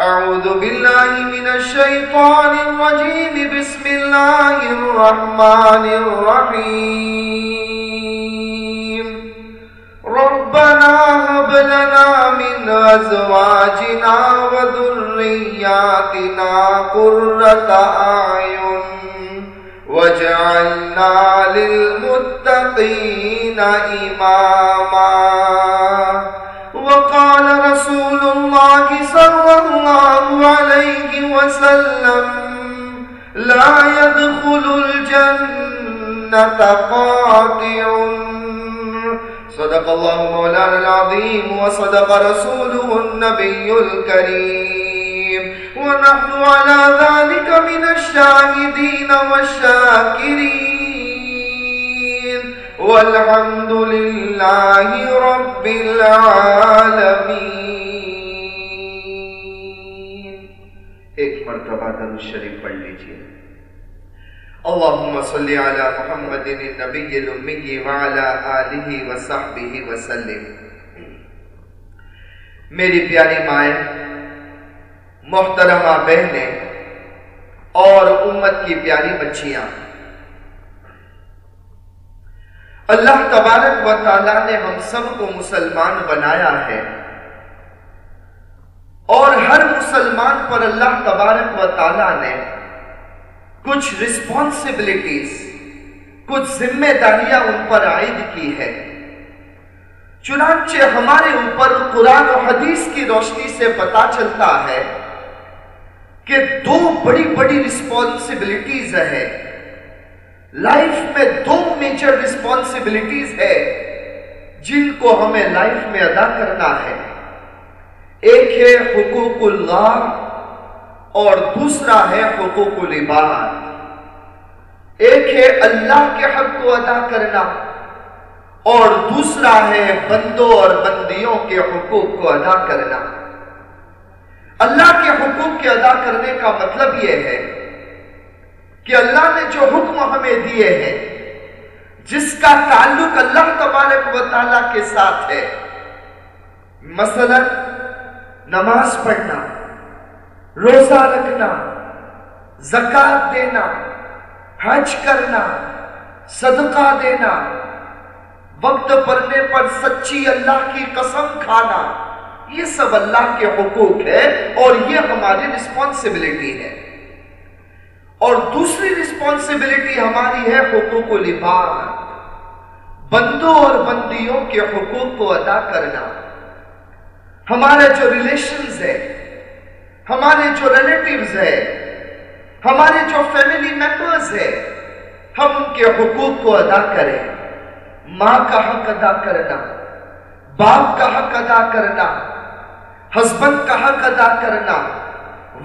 أعوذ بالله من الشيطان الرجيم. بسم الله الرحمن الرحيم. ربنا هب لنا من أزواجنا وذرياتنا قرة أعين واجعلنا للمتقين إماما. وقال رسول الله صلى الله عليه وسلم لا يدخل الجنة قاطع. صدق الله مولانا العظيم وصدق رسوله النبي الكريم. ونحن على ذلك من الشاهدين والشاكرين. والحمد لله رب العالمين ایک مرتبہ درود شریف پڑھ لیجیے۔ اللهم صل على محمد النبي الأمي وعلى آله وصحبه وسلم۔ میری پیاری مائیں، محترمہ بہنیں اور امت کی پیاری بچیاں اللہ تبارک و تعالیٰ نے ہم سب کو مسلمان بنایا ہے۔ اور ہر مسلمان پر اللہ تبارک و تعالیٰ نے کچھ رسپانسبلٹیز کچھ ذمہ داریاں ان پر عائد کی ہے۔ چنانچہ ہمارے اوپر قرآن و حدیث کی روشنی سے پتا چلتا ہے کہ دو بڑی بڑی رسپانسبلٹیز ہے لائف میں دو میجر رسپانسبلٹیز ہے جن کو ہمیں لائف میں ادا کرنا ہے۔ ایک ہے حقوق اللہ اور دوسرا ہے حقوق العباد۔ ایک ہے اللہ کے حق کو ادا کرنا اور دوسرا ہے بندوں اور بندیوں کے حقوق کو ادا کرنا۔ اللہ کے حقوق کے ادا کرنے کا مطلب یہ ہے کہ اللہ نے جو حکم ہمیں دیے ہیں، جس کا تعلق اللہ تبارک و تعالیٰ کے ساتھ ہے، مثلا نماز پڑھنا، روزہ رکھنا زکات دینا، حج کرنا، صدقہ دینا، وقت پڑھنے پر سچی اللہ کی قسم کھانا، یہ سب اللہ کے حقوق ہے اور یہ ہماری رسپانسبلٹی ہے۔ اور دوسری رسپانسبلٹی ہماری ہے حقوق و العباد بندوں اور بندیوں کے حقوق کو ادا کرنا۔ ہمارے جو ریلیشنز ہے، ہمارے جو ریلیٹیوز ہے، ہمارے جو فیملی ممبرز ہے، ہم ان کے حقوق کو ادا کریں۔ ماں کا حق ادا کرنا، باپ کا حق ادا کرنا ہسبینڈ کا حق ادا کرنا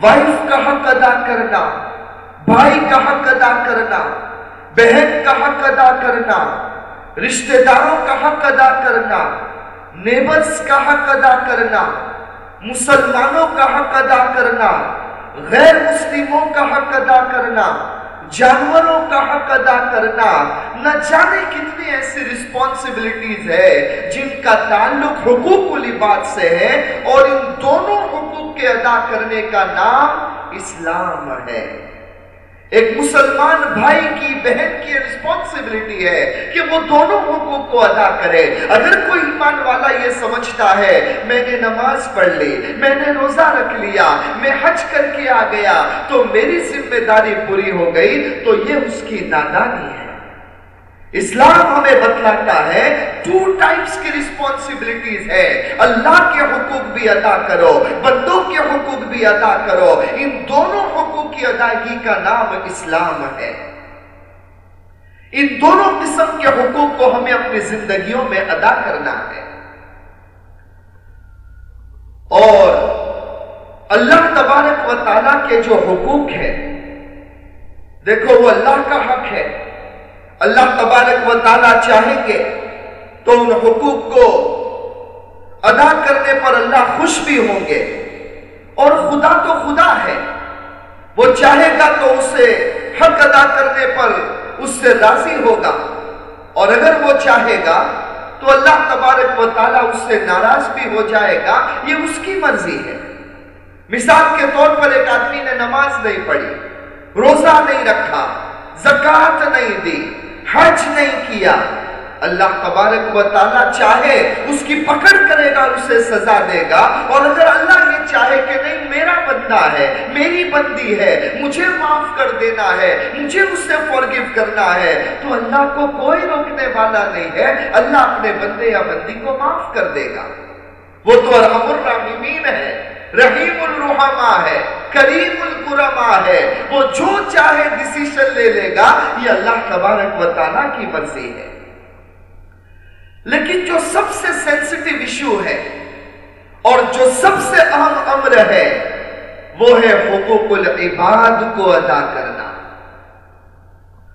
وائف کا حق ادا کرنا۔ بھائی کا حق ادا کرنا، بہن کا حق ادا کرنا، رشتہ داروں کا حق ادا کرنا، نیبرز کا حق ادا کرنا، مسلمانوں کا حق ادا کرنا، غیر مسلموں کا حق ادا کرنا، جانوروں کا حق ادا کرنا۔ نہ جانے کتنی ایسی رسپانسبلٹیز ہے جن کا تعلق حقوق العباد سے ہے اور ان دونوں حقوق کے ادا کرنے کا نام اسلام ہے۔ ایک مسلمان بھائی کی بہن کی رسپانسبلٹی ہے کہ وہ دونوں حقوق کو ادا کرے۔ اگر کوئی ایمان والا یہ سمجھتا ہے، میں نے نماز پڑھ لی، میں نے روزہ رکھ لیا، میں حج کر کے آ گیا، تو میری ذمہ داری پوری ہو گئی، تو یہ اس کی نادانی ہے۔ اسلام ہمیں بتلاتا ہے ٹو ٹائپس کی رسپانسبلٹیز ہے اللہ کے حقوق بھی ادا کرو، بندوں کے حقوق بھی ادا کرو۔ ان دونوں حقوق کی ادائیگی کا نام اسلام ہے۔ ان دونوں قسم کے حقوق کو ہمیں اپنی زندگیوں میں ادا کرنا ہے۔ اور اللہ تبارک و تعالیٰ کے جو حقوق ہے دیکھو وہ اللہ کا حق ہے۔ اللہ تبارک و تعالیٰ چاہیں گے تو ان حقوق کو ادا کرنے پر اللہ خوش بھی ہوں گے اور خدا تو خدا ہے۔ وہ چاہے گا تو اسے حق ادا کرنے پر اس سے راضی ہوگا۔ اور اگر وہ چاہے گا تو اللہ تبارک و تعالیٰ اس سے ناراض بھی ہو جائے گا۔ یہ اس کی مرضی ہے۔ مثال کے طور پر ایک آدمی نے نماز نہیں پڑھی، روزہ نہیں رکھا زکات نہیں دی۔ حج نہیں کیا۔ اللہ تبارک و تعالیٰ چاہے اس کی پکڑ کرے گا اسے سزا دے گا۔ اور اگر اللہ یہ چاہے کہ نہیں، میرا بندہ ہے، میری بندی ہے، مجھے معاف کر دینا ہے، مجھے اس سے فورگیو کرنا ہے، تو اللہ کو کوئی روکنے والا نہیں ہے۔ اللہ اپنے بندے یا بندی کو معاف کر دے گا۔ وہ تو ارحم الرحمین ہے۔ رحیم الرحمہ ہے، کریم القرما ہے. وہ جو چاہے ڈسیشن لے لے گا، یہ اللہ تبارک و تعالیٰ کی مرضی ہے. لیکن جو سب سے سینسٹیو ایشو ہے اور جو سب سے اہم امر ہے، وہ ہے حقوق العباد کو ادا کرنا.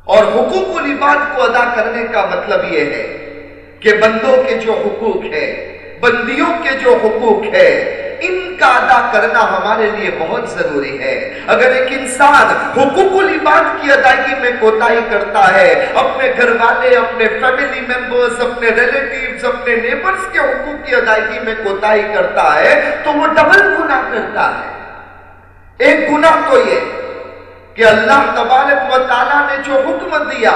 اور حقوق العباد کو ادا کرنے کا مطلب یہ ہے کہ بندوں کے جو حقوق ہے بندیوں کے جو حقوق ہے ان کا ادا کرنا ہمارے لیے بہت ضروری ہے۔ اگر ایک انسان حقوق العباد کی ادائیگی میں کوتاہی کرتا ہے، اپنے گھر والے، اپنے فیملی ممبرز اپنے ریلیٹیوز اپنے نیبرز کے حقوق کی ادائیگی میں کوتاہی کرتا ہے، تو وہ ڈبل گناہ کرتا ہے۔ ایک گناہ تو یہ کہ اللہ تبارک و تعالیٰ نے جو حکم دیا،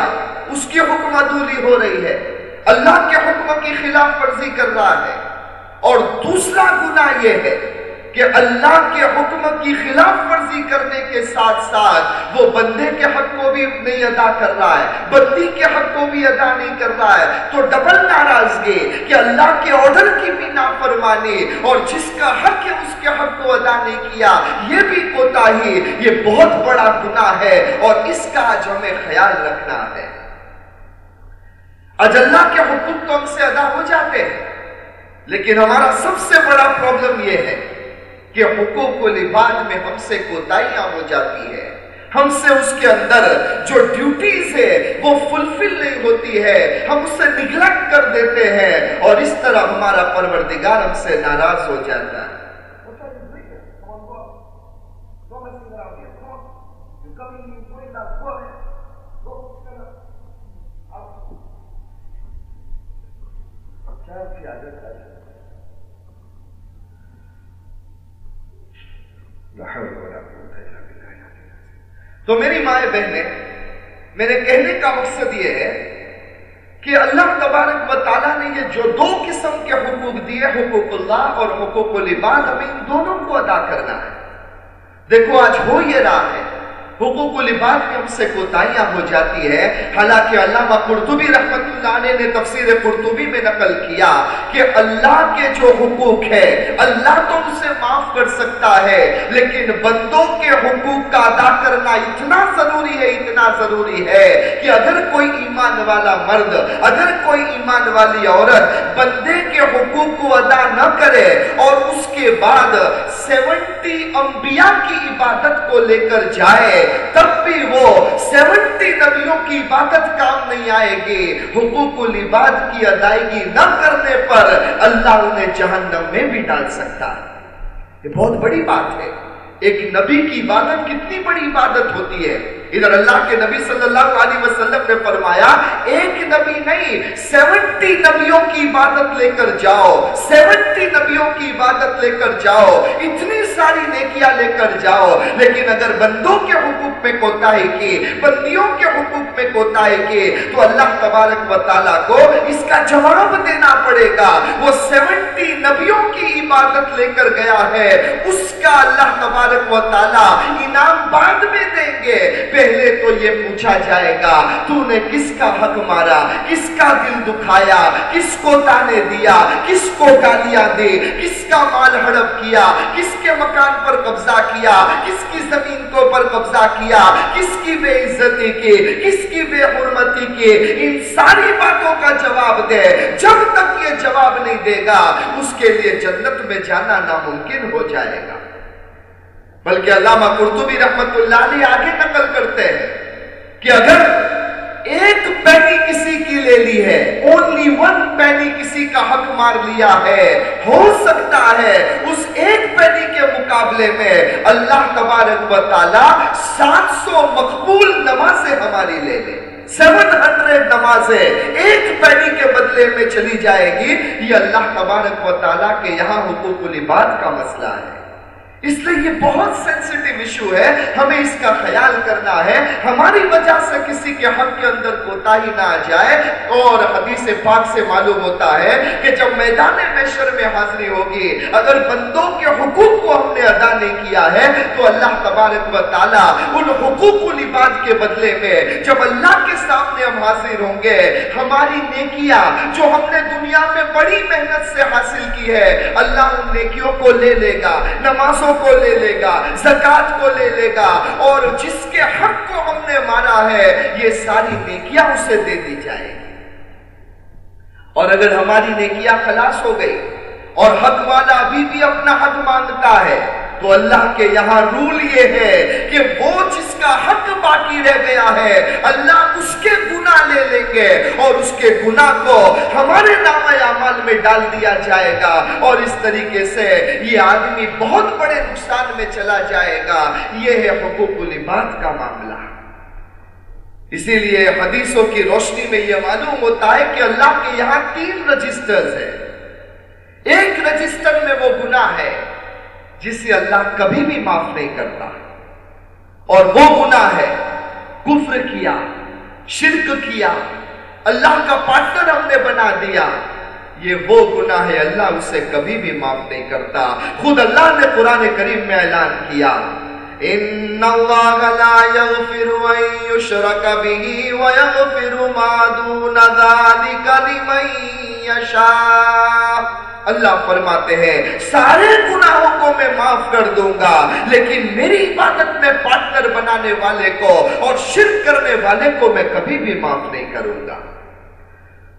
اس کی حکم ادولی ہو رہی ہے۔ اللہ کے حکم کی خلاف ورزی کر رہا ہے۔ اور دوسرا گناہ یہ ہے کہ اللہ کے حکم کی خلاف ورزی کرنے کے ساتھ ساتھ وہ بندے کے حق کو بھی نہیں ادا کر رہا ہے، بندی کے حق کو بھی ادا نہیں کر رہا ہے۔ تو ڈبل ناراضگی کہ اللہ کے آرڈر کی بھی نافرمانی اور جس کا حق ہے اس کے حق کو ادا نہیں کیا۔ یہ بھی کوتا ہی، یہ بہت بڑا گناہ ہے اور اس کا آج ہمیں خیال رکھنا ہے۔ آج اللہ کے حقوق تو ہم سے ادا ہو جاتے ہیں۔ لیکن ہمارا سب سے بڑا پرابلم یہ ہے کہ حقوق و لباد میں ہم سے کوتاہیاں ہو جاتی ہے ہم سے اس کے اندر جو ڈیوٹیز ہے وہ فلفل نہیں ہوتی ہے۔ ہم اس سے نگلیکٹ کر دیتے ہیں اور اس طرح ہمارا پروردگار ہم سے ناراض ہو جاتا ہے؟ تو میری مائیں بہنیں، میرے کہنے کا مقصد یہ ہے کہ اللہ تبارک و تعالیٰ نے یہ جو دو قسم کے حقوق دیے، حقوق اللہ اور حقوق العباد ہمیں ان دونوں کو ادا کرنا ہے۔ دیکھو، آج ہو یہ رہا ہے۔ حقوق العباد میں ہم سے کوتاہیاں ہو جاتی ہے حالانکہ علامہ قرطبی رحمت اللہ علیہ نے تفسیر قرطبی میں نقل کیا کہ اللہ کے جو حقوق ہے اللہ تو اسے معاف کر سکتا ہے، لیکن بندوں کے حقوق کا ادا کرنا اتنا ضروری ہے، اتنا ضروری ہے کہ اگر کوئی ایمان والا مرد، اگر کوئی ایمان والی عورت بندے کے حقوق کو ادا نہ کرے اور اس کے بعد سیونٹی انبیاء کی عبادت کو لے کر جائے تب بھی وہ سیونٹی نبیوں کی عبادت کام نہیں آئے گی۔ حقوق العباد کی ادائیگی نہ کرنے پر اللہ انہیں جہنم میں بھی ڈال سکتا۔ ہے یہ بہت بڑی بات ہے۔ ایک نبی کی عبادت کتنی بڑی عبادت ہوتی ہے؟ ادھر اللہ کے نبی صلی اللہ علیہ وسلم نے فرمایا، ایک نبی نہیں، سیونٹی نبیوں کی عبادت لے کر جاؤ، سیونٹی نبیوں کی عبادت لے کر جاؤ، اتنی ساری نیکیاں لے کر جاؤ۔ لیکن اگر بندوں کے حقوق میں کوتاہی کی بندیوں کے حقوق میں کوتاہی کی تو اللہ تبارک و تعالیٰ کو اس کا جواب دینا پڑے گا۔ وہ سیونٹی نبیوں کی عبادت لے کر گیا ہے، اس کا اللہ تبارک و تعالیٰ انعام بعد میں دیں گے۔ پہلے تو یہ پوچھا جائے گا تو نے کس کا حق مارا؟ کس کا دل دکھایا؟ کس کو تانے دیا؟ کس کو گالیاں دے؟ کس کا مال ہڑپ کیا؟ کس کے مکان پر قبضہ کیا؟ کس کی زمین کو پر قبضہ کیا؟ کس کی بے عزتی کی کس کی بے حرمتی کی ان ساری باتوں کا جواب دے۔ جب تک یہ جواب نہیں دے گا، اس کے لیے جنت میں جانا ناممکن ہو جائے گا۔ بلکہ علامہ قرطبی رحمت اللہ علیہ آگے نقل کرتے ہیں کہ اگر ایک پینی کسی کی لے لی ہے اونلی ون پینی کسی کا حق مار لیا ہے، ہو سکتا ہے اس ایک پینی کے مقابلے میں اللہ تبارک و تعالی سات سو مقبول نمازیں ہماری لے لے۔ سیون ہنڈریڈ نمازیں ایک پینی کے بدلے میں چلی جائے گی۔ یہ اللہ تبارک و تعالیٰ کے یہاں حقوق العباد کا مسئلہ ہے۔ اس لیے یہ بہت سینسٹیو ایشو ہے، ہمیں اس کا خیال کرنا ہے۔ ہماری وجہ سے کسی کے حق کے اندر کوتا ہی نہ آ جائے۔ اور حدیث پاک سے معلوم ہوتا ہے کہ جب میدان میشر میں حاضری ہوگی، اگر بندوں کے حقوق کو ہم نے ادا نہیں کیا ہے، تو اللہ تبارک و تعالیٰ ان حقوق العباد کے بدلے میں جب اللہ کے سامنے ہم حاضر ہوں گے، ہماری نیکیاں جو ہم نے دنیا میں بڑی محنت سے حاصل کی ہے، اللہ ان نیکیوں کو لے لے گا۔ نمازوں کو لے لے گا زکاة کو لے لے گا، اور جس کے حق کو ہم نے مارا ہے، یہ ساری نیکیاں اسے دے دی جائے گی۔ اور اگر ہماری نیکیاں خلاص ہو گئی، اور حق والا ابھی بھی اپنا حق مانگتا ہے تو اللہ کے یہاں رول یہ ہے کہ وہ جس کا حق باقی رہ گیا ہے، اللہ اس کے گناہ لے لیں گے اور اس کے گناہ کو ہمارے نام عمال میں ڈال دیا جائے گا۔ اور اس طریقے سے یہ آدمی بہت بڑے نقصان میں چلا جائے گا۔ یہ ہے حقوق العباد کا معاملہ۔ اسی لیے حدیثوں کی روشنی میں یہ معلوم ہوتا ہے کہ اللہ کے یہاں تین رجسٹرز ہیں۔ ایک رجسٹر میں وہ گناہ ہے۔ جسے اللہ کبھی بھی معاف نہیں کرتا۔ اور وہ گناہ ہے، کفر کیا، شرک کیا، اللہ کا پارٹنر ہم نے بنا دیا۔ یہ وہ گناہ ہے، اللہ اسے کبھی بھی معاف نہیں کرتا۔ خود اللہ نے قرآن کریم میں اعلان کیا۔ ان اللہ لا ان به ما دون لمن اللہ فرماتے ہیں، سارے گناہوں کو میں معاف کر دوں گا، لیکن میری عبادت میں پارٹنر بنانے والے کو اور شرک کرنے والے کو میں کبھی بھی معاف نہیں کروں گا۔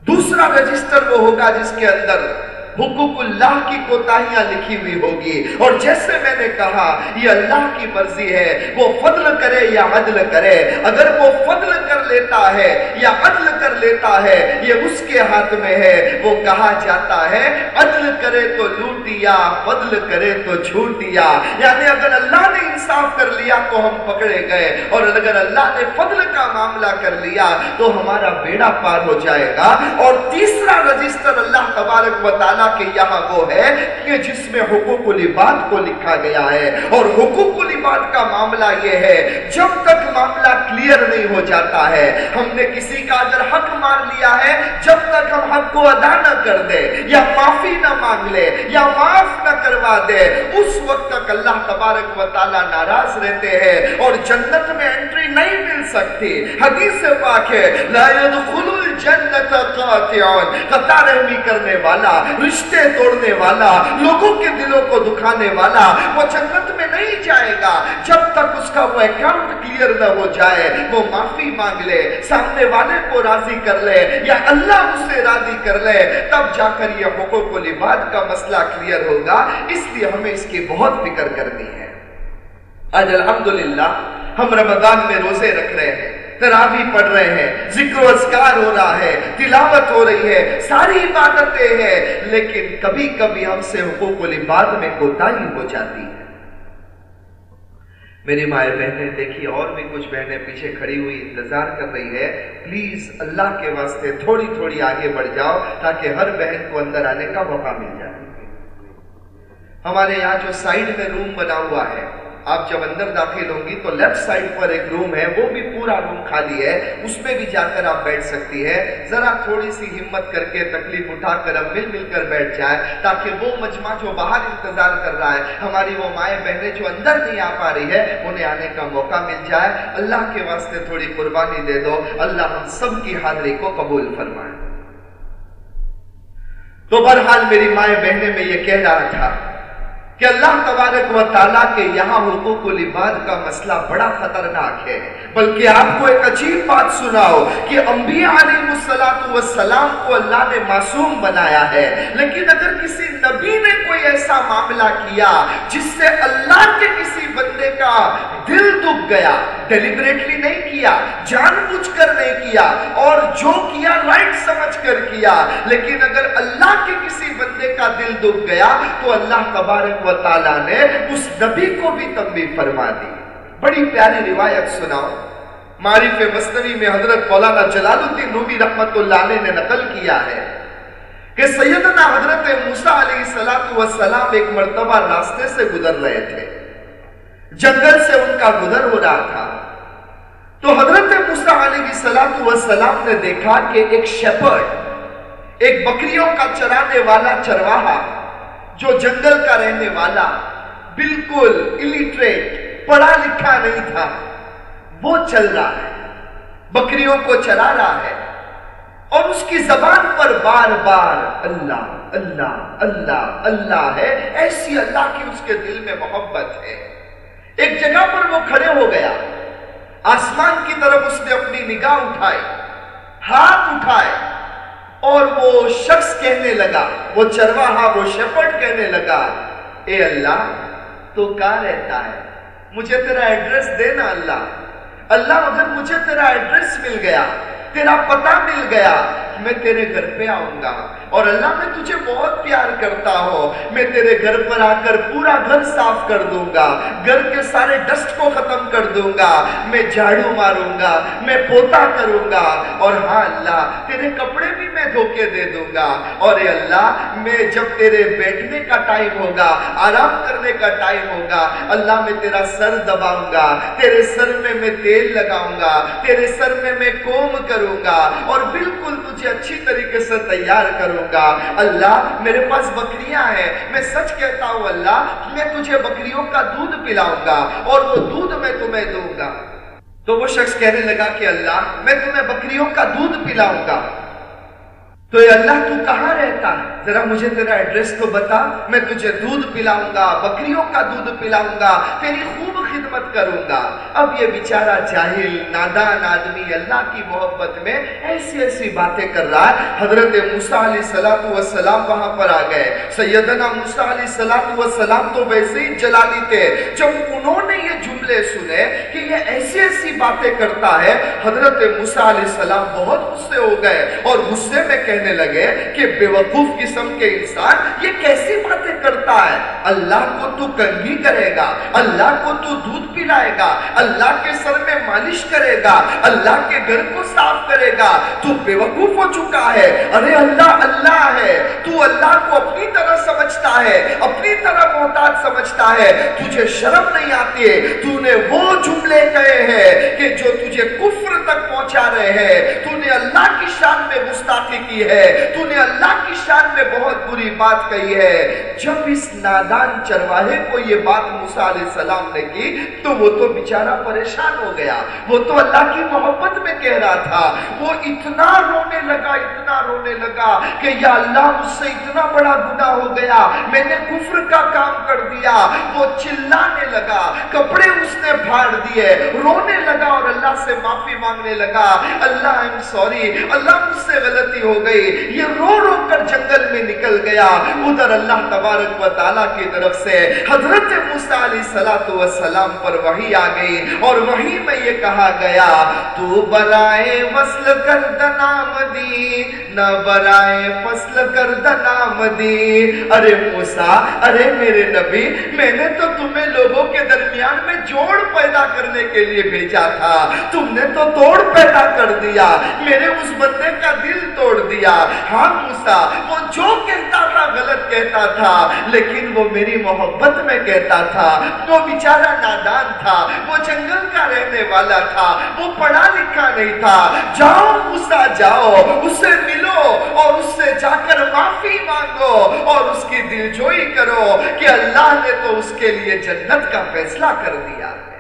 دوسرا رجسٹر وہ ہوگا جس کے اندر حقوق اللہ کی کوتاہیاں لکھی ہوئی ہوگی۔ اور جیسے میں نے کہا، یہ اللہ کی مرضی ہے، وہ فضل کرے یا عدل کرے۔ اگر وہ فضل کر لیتا ہے یا عدل کر لیتا ہے، یہ اس کے ہاتھ میں ہے۔ وہ کہا جاتا ہے، عدل کرے تو لوٹیا، فضل کرے تو جھوٹیا۔ یعنی اگر اللہ نے انصاف کر لیا تو ہم پکڑے گئے۔ اور اگر اللہ نے فضل کا معاملہ کر لیا تو ہمارا بیڑا پار ہو جائے گا۔ اور تیسرا رجسٹر اللہ تبارک و تعالیٰ کہ یہاں وہ ہے کہ جس میں حقوق العباد کو لکھا گیا ہے۔ اور حقوق العباد کا معاملہ یہ ہے، جب تک معاملہ کلیئر نہیں ہو جاتا ہے، ہم نے کسی کا اگر حق مار لیا ہے، جب تک ہم حق کو ادا نہ کر دے یا معافی نہ مانگ لے یا معاف نہ کروا دے اس وقت تک اللہ تبارک و تعالیٰ ناراض رہتے ہیں اور جنت میں انٹری نہیں مل سکتی۔ حدیث پاک ہے، لا يدخل الجنت قاطعون قطع رحمی کرنے والا رشتے توڑنے والا، لوگوں کے دلوں کو دکھانے والا، وہ جنت میں نہیں جائے گا۔ جب تک اس کا وہ اکاؤنٹ کلیئر نہ ہو جائے، وہ معافی مانگ لے، سامنے والے کو راضی کر لے یا اللہ اسے راضی کر لے، تب جا کر یہ حقوق و لباد کا مسئلہ کلیئر ہوگا۔ اس لیے ہمیں اس کی بہت فکر کرنی ہے۔ آج الحمدللہ، ہم رمضان میں روزے رکھ رہے ہیں۔ تراوی پڑھ رہے ہیں، ذکر و اذکار ہو رہا ہے، تلاوت ہو رہی ہے، ساری عبادتیں ہیں، لیکن کبھی کبھی ہم سے حقوق العباد میں کوتاہی ہو جاتی ہے۔ میری مائیں بہنیں، دیکھیے، اور بھی کچھ بہنیں پیچھے کھڑی ہوئی انتظار کر رہی ہے پلیز اللہ کے واسطے تھوڑی تھوڑی آگے بڑھ جاؤ تاکہ ہر بہن کو اندر آنے کا موقع مل جائے۔ ہمارے یہاں جو سائیڈ میں روم بنا ہوا ہے آپ جب اندر داخل ہوں گی تو لیفٹ سائڈ پر ایک روم ہے، وہ بھی پورا روم خالی ہے۔ اس میں بھی جا کر آپ بیٹھ سکتی ہے ذرا تھوڑی سی ہمت کر کے تکلیف اٹھا کر اب مل مل کر بیٹھ جائے تاکہ وہ مجمع جو باہر انتظار کر رہا ہے، ہماری وہ مائیں بہنیں جو اندر نہیں آ پا رہی ہے انہیں آنے کا موقع مل جائے۔ اللہ کے واسطے تھوڑی قربانی دے دو۔ اللہ ہم سب کی حاضری کو قبول فرمائے۔ تو بہرحال میری مائیں بہنیں، میں یہ کہہ رہا تھا کہ اللہ تبارک و تعالیٰ کے یہاں حقوق العباد کا مسئلہ بڑا خطرناک ہے۔ بلکہ آپ کو ایک عجیب بات سناؤ کہ انبیاء علیہ السلام کو اللہ نے معصوم بنایا ہے۔ لیکن اگر کسی نبی نے کوئی ایسا معاملہ کیا جس سے اللہ کے کسی بندے کا دل دکھ گیا ڈیلیبریٹلی نہیں کیا، جان بوجھ کر نہیں کیا، اور جو کیا رائٹ سمجھ کر کیا، لیکن اگر اللہ کے کسی بندے کا دل دکھ گیا تو اللہ تبارک و تعالیٰ نے اس نبی کو بھی تنبیہ فرما دی۔ بڑی پیاری روایت سناؤ۔ معرف مصنوی میں حضرت مولانا جلال الدین نوبی رحمت اللہ علیہ نے نقل کیا ہے کہ سیدنا حضرت موسیٰ علیہ السلام ایک مرتبہ راستے سے گزر رہے تھے۔ جنگل سے ان کا گزر ہو رہا تھا۔ تو حضرت موسیٰ علیہ السلام نے دیکھا کہ ایک شیپرڈ، ایک بکریوں کا چرانے والا چرواہا جو جنگل کا رہنے والا بالکل الٹریٹ پڑھا لکھا نہیں تھا، وہ چل رہا ہے، بکریوں کو چلا رہا ہے، اور اس کی زبان پر بار بار اللہ اللہ اللہ اللہ ہے، ایسی اللہ کی اس کے دل میں محبت ہے۔ ایک جگہ پر وہ کھڑے ہو گیا، آسمان کی طرف اس نے اپنی نگاہ اٹھائی، ہاتھ اٹھائے۔ اور وہ شخص کہنے لگا، وہ چرواہا، وہ شپٹ کہنے لگا، اے اللہ، تو کہاں رہتا ہے؟ مجھے تیرا ایڈریس دینا اللہ۔ اللہ اگر مجھے تیرا ایڈریس مل گیا، تیرا پتہ مل گیا، میں تیرے گھر پہ آؤں گا۔ اور اللہ میں تجھے بہت پیار کرتا ہوں۔ میں تیرے گھر پر آ کر پورا گھر صاف کر دوں گا۔ گھر کے سارے ڈسٹ کو ختم کر دوں گا۔ میں جھاڑو ماروں گا۔ میں پوتا کروں گا۔ اور ہاں اللہ، تیرے کپڑے بھی میں دھوکے دے دوں گا۔ اور اے اللہ، میں جب تیرے بیٹھنے کا ٹائم ہوگا، آرام کرنے کا ٹائم ہوگا، اللہ میں تیرا سر دباؤں گا۔ تیرے سر میں میں تیل لگاؤں گا۔ تیرے سر میں میں کوم کروں گا۔ اور بالکل تجھے اچھی طریقے سے تیار کروں گا اللہ میرے پاس بکریاں ہیں۔ میں سچ کہتا ہوں، اللہ، میں تجھے بکریوں کا دودھ پلاؤں گا اور وہ دودھ میں تمہیں دوں گا۔ تو وہ شخص کہنے لگا کہ اللہ، میں تمہیں بکریوں کا دودھ پلاؤں گا۔ تو اے اللہ تو کہاں رہتا ہے؟ ذرا مجھے تیرا ایڈریس تو بتا، میں تجھے دودھ پلاؤں گا، بکریوں کا دودھ پلاؤں گا، تیری خوب خدمت کروں گا۔ اب یہ بیچارہ جاہل، نادان آدمی اللہ کی محبت میں ایسی ایسی باتیں کر رہا ہے۔ حضرت موسیٰ علیہ السلام وہاں پر آ گئے۔ سیدنا موسیٰ علیہ السلام تو ویسے ہی جلالی تھے۔ جب انہوں نے یہ جملے سنے کہ یہ ایسی ایسی باتیں کرتا ہے، حضرت موسیٰ علیہ السلام بہت غصے ہو گئے اور غصے میں کہنے لگے کہ بے وقوف قسم کے انسان یہ کیسی باتیں کرتا ہے؟ اللہ کو تو کنگی کرے گا، اللہ کو تو دودھ پلائے گا، اللہ کے سر میں مالش کرے گا، اللہ کے گھر کو صاف کرے گا۔ تو بے وقوف ہو چکا ہے۔ ارے اللہ اللہ ہے۔ تو اللہ کو اپنی طرح سمجھتا ہے، اپنی طرح محتاج سمجھتا ہے۔ تجھے شرم نہیں آتی ہے؟ تو نے وہ جملے کہے ہیں کہ جو تجھے کفر تک پہنچا رہے ہیں۔ تو نے اللہ کی شان میں گستاخی کی ہے۔ ہے۔ تو نے اللہ کی شان میں بہت بری بات کہی ہے۔ جب اس نادان چرواہے کو یہ بات موسیٰ علیہ السلام نے کی، تو وہ تو بیچارہ پریشان ہو گیا۔ وہ تو اللہ کی محبت میں کہہ رہا تھا۔ وہ اتنا رونے لگا، اتنا رونے لگا کہ یا اللہ مجھ سے اتنا بڑا گناہ ہو گیا۔ میں نے کفر کا کام کر دیا۔ وہ چلانے لگا، کپڑے اس نے بھاڑ دیے۔ رونے لگا اور اللہ سے معافی مانگنے لگا۔ اللہ، I'm sorry اللہ مجھ سے غلطی ہو گئی۔ یہ رو رو کر جنگل میں نکل گیا۔ ادھر اللہ تبارک و تعالیٰ کی طرف سے حضرت موسیٰ علیہ السلام پر وحی آ گئی اور وحی میں یہ کہا گیا، تو برائے وصل کر دنام دی، نہ برائے فصل کر دنام دی۔ ارے موسیٰ، ارے میرے نبی، میں نے تو تمہیں لوگوں کے درمیان میں جوڑ پیدا کرنے کے لیے بھیجا تھا۔ تم نے تو توڑ پیدا کر دیا، میرے اس بندے کا دل توڑ دیا۔ ہاں موسا وہ جو کہتا تھا غلط کہتا تھا، لیکن وہ میری محبت میں کہتا تھا۔ وہ بیچارہ نادان تھا، وہ جنگل کا رہنے والا تھا، وہ پڑھا لکھا نہیں تھا۔ جاؤ موسا جاؤ، اسے ملو اور اس سے جا کر معافی مانگو اور اس کی دل جوئی کرو کہ اللہ نے تو اس کے لیے جنت کا فیصلہ کر دیا۔ ہے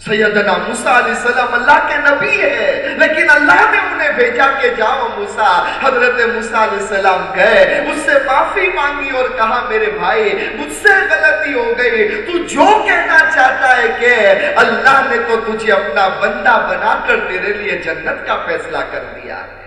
سیدنا موسیٰ علیہ السلام اللہ کے نبی ہے، لیکن اللہ نے انہیں بھیجا کہ جاؤ موسیٰ، حضرت موسیٰ علیہ السلام گئے اس سے معافی مانگی اور کہا، میرے بھائی، مجھ سے غلطی ہو گئی، تو جو کہنا چاہتا ہے کہ اللہ نے تو تجھے اپنا بندہ بنا کر تیرے لیے جنت کا فیصلہ کر دیا ہے۔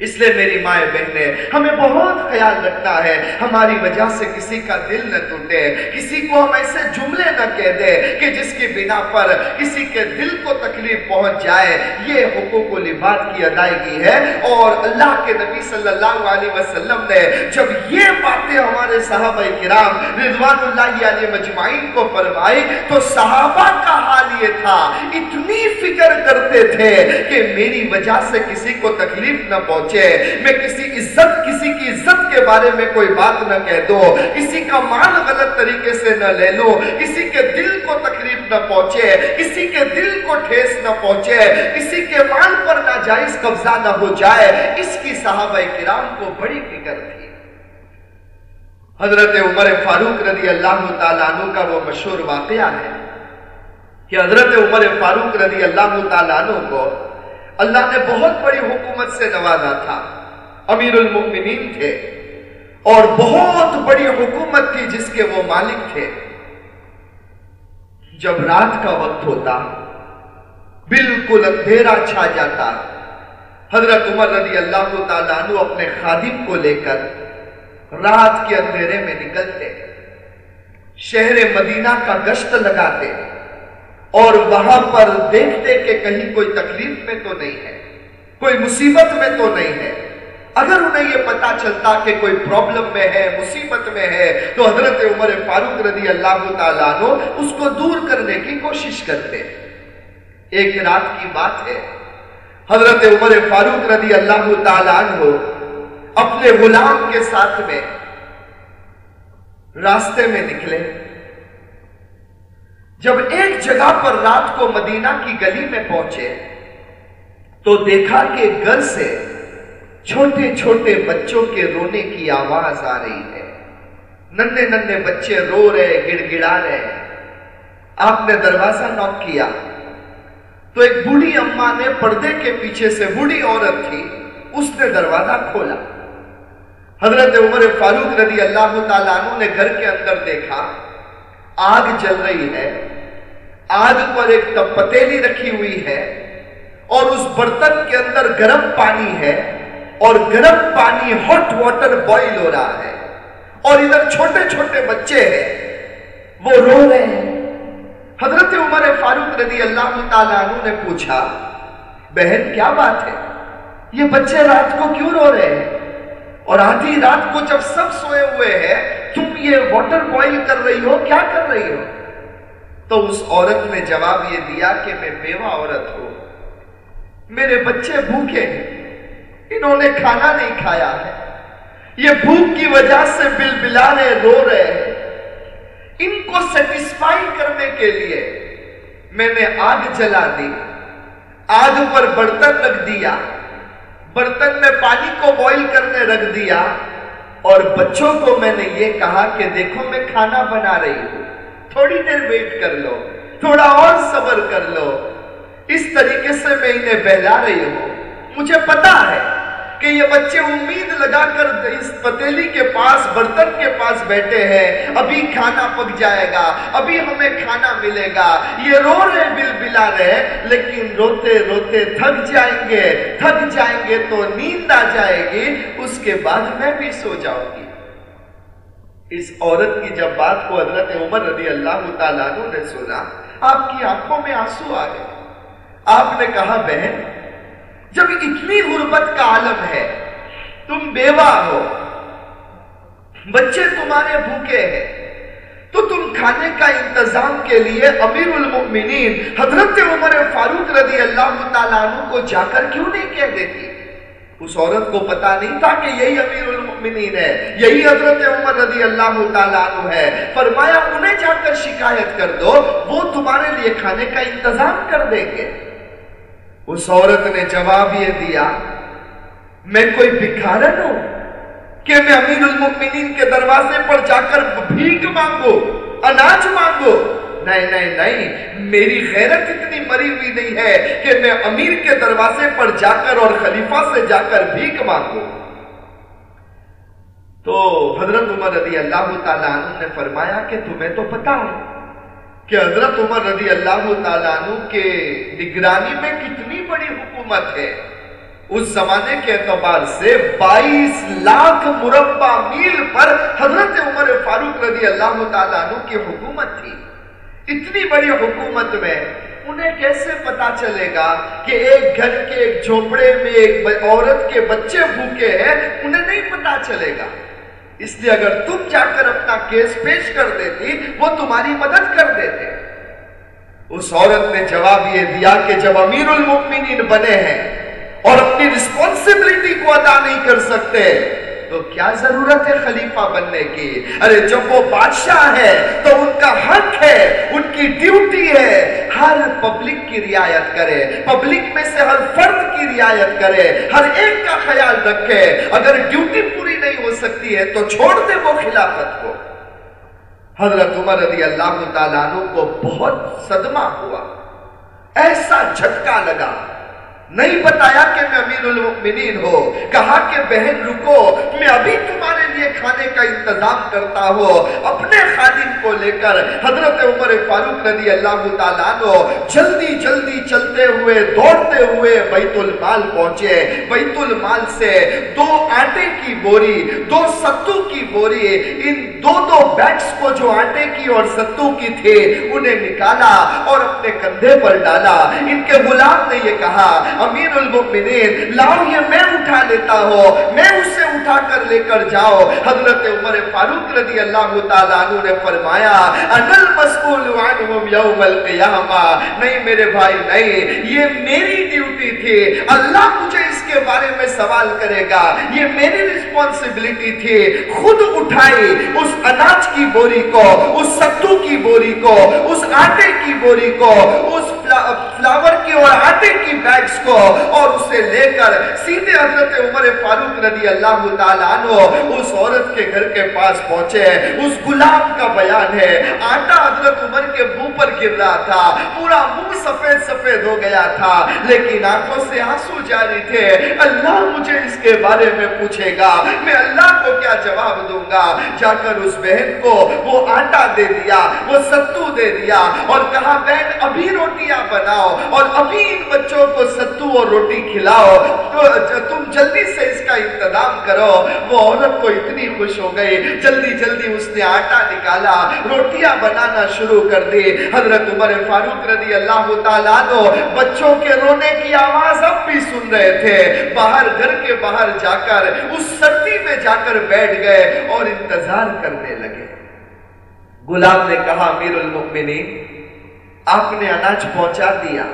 اس لیے میری مائیں بہنیں، ہمیں بہت خیال رکھنا ہے۔ ہماری وجہ سے کسی کا دل نہ ٹوٹے، کسی کو ہم ایسے جملے نہ کہہ دے کہ جس کی بنا پر کسی کے دل کو تکلیف پہنچ جائے۔ یہ حقوق و لباد کی ادائیگی ہے۔ اور اللہ کے نبی صلی اللہ علیہ وسلم نے جب یہ باتیں ہمارے صحابہ کرام رضوان اللہ علیہ مجمعین کو فرمائی، تو صحابہ کا حال یہ تھا، اتنی فکر کرتے تھے کہ میری وجہ سے کسی کو تکلیف نہ پہنچ پہنچے۔ میں کسی عزت، کسی کی عزت کے بارے میں کوئی بات نہ کہہ دو۔ کسی کا مال غلط طریقے سے نہ لے لو۔ کسی کے دل کو تکلیف نہ پہنچے۔ کسی کے دل کو ٹھیس نہ پہنچے۔ کسی کے مال پر ناجائز قبضہ نہ ہو جائے۔ اس کی صحابہ کرام کو بڑی فکر تھی۔ حضرت عمر فاروق رضی اللہ تعالیٰ عنہ کا وہ مشہور واقعہ ہے کہ حضرت عمر فاروق رضی اللہ تعالیٰ عنہ کو اللہ نے بہت بڑی حکومت سے نوازا تھا۔ امیر المؤمنین تھے۔ اور بہت بڑی حکومت تھی جس کے وہ مالک تھے۔ جب رات کا وقت ہوتا، بالکل اندھیرا چھا جاتا۔ حضرت عمر رضی اللہ تعالیٰ عنہ اپنے خادم کو لے کر رات کے اندھیرے میں نکلتے۔ شہر مدینہ کا گشت لگاتے۔ اور وہاں پر دیکھتے کہ کہیں کوئی تکلیف میں تو نہیں ہے، کوئی مصیبت میں تو نہیں ہے۔ اگر انہیں یہ پتا چلتا کہ کوئی پرابلم میں ہے، مصیبت میں ہے، تو حضرت عمر فاروق رضی اللہ تعالیٰ عنہ اس کو دور کرنے کی کوشش کرتے۔ ایک رات کی بات ہے، حضرت عمر فاروق رضی اللہ تعالیٰ عنہ اپنے غلام کے ساتھ میں راستے میں نکلے۔ جب ایک جگہ پر رات کو مدینہ کی گلی میں پہنچے تو دیکھا کہ گھر سے چھوٹے چھوٹے بچوں کے رونے کی آواز آ رہی ہے۔ ننے ننے بچے رو رہے گڑ گڑا رہے۔ آپ نے دروازہ نوک کیا۔ تو ایک بوڑھی اماں نے پردے کے پیچھے سے بوڑھی عورت تھی، اس نے دروازہ کھولا۔ حضرت عمر فاروق رضی اللہ تعالیٰ عنہ نے گھر کے اندر دیکھا، آگ جل رہی ہے۔ آگ پر ایک پتیلی رکھی ہوئی ہے اور اس برتن کے اندر گرم پانی ہے اور گرم پانی ہاٹ واٹر بوائل ہو رہا ہے اور ادھر چھوٹے چھوٹے بچے ہیں، وہ رو رہے ہیں۔ حضرت عمر فاروق رضی اللہ تعالیٰ عنہ نے پوچھا، بہن، کیا بات ہے؟ یہ بچے رات کو کیوں رو رہے ہیں؟ اور آدھی رات کو جب سب سوئے ہوئے ہیں، تم یہ واٹر بوائل کر رہی ہو، کیا کر رہی ہو؟ تو اس عورت نے جواب یہ دیا کہ میں بیوہ عورت ہوں۔ میرے بچے بھوکے ہیں۔ انہوں نے کھانا نہیں کھایا ہے۔ یہ بھوک کی وجہ سے بل بلانے رو رہے ہیں۔ ان کو سیٹسفائی کرنے کے لیے میں نے آگ جلا دی۔ آگ پر برتن رکھ دیا۔ برتن میں پانی کو بوائل کرنے رکھ دیا۔ اور بچوں کو میں نے یہ کہا کہ دیکھو میں کھانا بنا رہی ہوں۔ تھوڑی دیر ویٹ کر لو، تھوڑا اور صبر کر لو۔ اس طریقے سے میں انہیں بہلا رہی ہوں۔ مجھے پتا ہے کہ یہ بچے امید لگا کر اس پتیلی کے پاس، برتن کے پاس بیٹھے ہیں۔ ابھی کھانا پک جائے گا، ابھی ہمیں کھانا ملے گا۔ یہ رو رہے، بل بلا رہے، لیکن روتے روتے تھک جائیں گے، تھک جائیں گے تو نیند آ جائے گی۔ اس کے بعد میں بھی سو جاؤں گی۔ اس عورت کی جب بات کو حضرت عمر رضی اللہ تعالیٰ نے سنا، آپ کی آنکھوں میں آنسو آ گئے۔ آپ نے کہا، بہن، جب اتنی غربت کا عالم ہے، تم بیوہ ہو، بچے تمہارے بھوکے ہیں، تو تم کھانے کا انتظام کے لیے امیر المؤمنین حضرت عمر فاروق رضی اللہ تعالیٰ عنہ کو جا کر کیوں نہیں کہہ دیتی؟ اس عورت کو پتا نہیں تھا کہ یہی امیر المؤمنین ہے۔ یہی حضرت عمر رضی اللہ تعالیٰ عنہ ہے۔ فرمایا، انہیں جا کر شکایت کر دو، وہ تمہارے لیے کھانے کا انتظام کر دیں گے۔ اس عورت نے جواب یہ دیا، میں کوئی بکھارن ہوں کہ میں امیر المؤمنین کے دروازے پر جا کر بھیک مانگو اناج مانگو نہیں نہیں نہیں، میری غیرت اتنی مری ہوئی نہیں ہے کہ میں امیر کے دروازے پر جا کر اور خلیفہ سے جا کر بھیک مانگو تو حضرت عمر رضی اللہ تعالیٰ عنہ نے فرمایا کہ تمہیں تو پتا ہے کہ حضرت عمر رضی اللہ تعالیٰ عنہ کے نگرانی میں کتنی بڑی حکومت ہے۔ اس زمانے کے اعتبار سے بائیس لاکھ مربع میل پر حضرت عمر فاروق رضی اللہ تعالیٰ عنہ کی حکومت تھی۔ اتنی بڑی حکومت میں انہیں کیسے پتا چلے گا کہ ایک گھر کے ایک جھوپڑے میں ایک عورت کے بچے بھوکے ہیں؟ انہیں نہیں پتا چلے گا۔ اس لیے اگر تم جا کر اپنا کیس پیش کر دیتی، وہ تمہاری مدد کر دیتے۔ اس عورت نے جواب یہ دیا کہ جب امیر المؤمنین بنے ہیں اور اپنی رسپانسبلٹی کو ادا نہیں کر سکتے تو کیا ضرورت ہے خلیفہ بننے کی؟ ارے جب وہ بادشاہ ہے تو ان کا حق ہے، ان کی ڈیوٹی ہے۔ ہر پبلک کی رعایت کرے پبلک میں سے ہر فرد کی رعایت کرے، ہر ایک کا خیال رکھے۔ اگر ڈیوٹی پوری نہیں ہو سکتی ہے تو چھوڑ دے وہ خلافت کو۔ حضرت عمر رضی اللہ تعالیٰ عنہ کو بہت صدمہ ہوا۔ ایسا جھٹکا لگا۔ نہیں بتایا کہ میں امیر المؤمنین ہو کہا کہ بہن رکو، میں ابھی تمہارے لیے کھانے کا انتظام کرتا ہوں۔ اپنے خادم کو لے کر حضرت عمر فاروق رضی اللہ تعالیٰ جلدی جلدی چلتے ہوئے، دوڑتے ہوئے بیت المال پہنچے۔ بیت المال سے دو آٹے کی بوری، دو ستو کی بوری، ان دو دو بیگس کو جو آٹے کی اور ستو کی تھے انہیں نکالا اور اپنے کندھے پر ڈالا۔ ان کے غلام نے یہ کہا امیر المؤمنین لاؤ یہ میں اٹھا لیتا ہوں، میں اسے اٹھا کر لے کر جاؤ۔ حضرت عمر فاروق رضی اللہ تعالیٰ عنہ نے فرمایا، انل مسئول عنہم یوم القیامہ۔ نہیں میرے بھائی، نہیں، یہ میری ڈیوٹی تھی۔ اللہ مجھے اس کے بارے میں سوال کرے گا۔ یہ میری رسپانسبلٹی تھی۔ خود اٹھائی اس اناج کی بوری کو، اس ستو کی بوری کو، اس آٹے کی بوری کو، اس فلاور کی اور آٹے کی بیگز کو کو اور اسے لے کر سیدھے حضرت عمر فاروق رضی اللہ تعالیٰ عنہ اس عورت کے گھر کے پاس پہنچے اس گلاب کا بیان ہے۔ آٹا حضرت عمر کے منہ پر گر رہا تھا۔ پورا منہ سفید سفید ہو گیا تھا۔ لیکن آنکھوں سے آنسو جاری تھے۔ اللہ مجھے اس کے بارے میں پوچھے گا۔ میں اللہ کو کیا جواب دوں گا؟ جا کر اس بہن کو وہ آٹا دے دیا، وہ ستو دے دیا اور کہا، بہن ابھی روٹیاں بناؤ اور ابھی ان بچوں کو ستو اور روٹی کھلاؤ تو تم جلدی سے اس کا انتظام کرو، وہ عورت کو اتنی خوش ہو گئی۔ جلدی جلدی اس نے آٹا نکالا، روٹیاں بنانا شروع کر دی۔ حضرت عمر فاروق رضی اللہ تعالیٰ عنہ بچوں کے رونے کی آواز اب بھی سن رہے تھے۔ باہر گھر کے باہر جا کر، اس سردی میں جا کر بیٹھ گئے اور انتظار کرنے لگے۔ غلام نے کہا امیر المؤمنین آپ نے اناج پہنچا دیا۔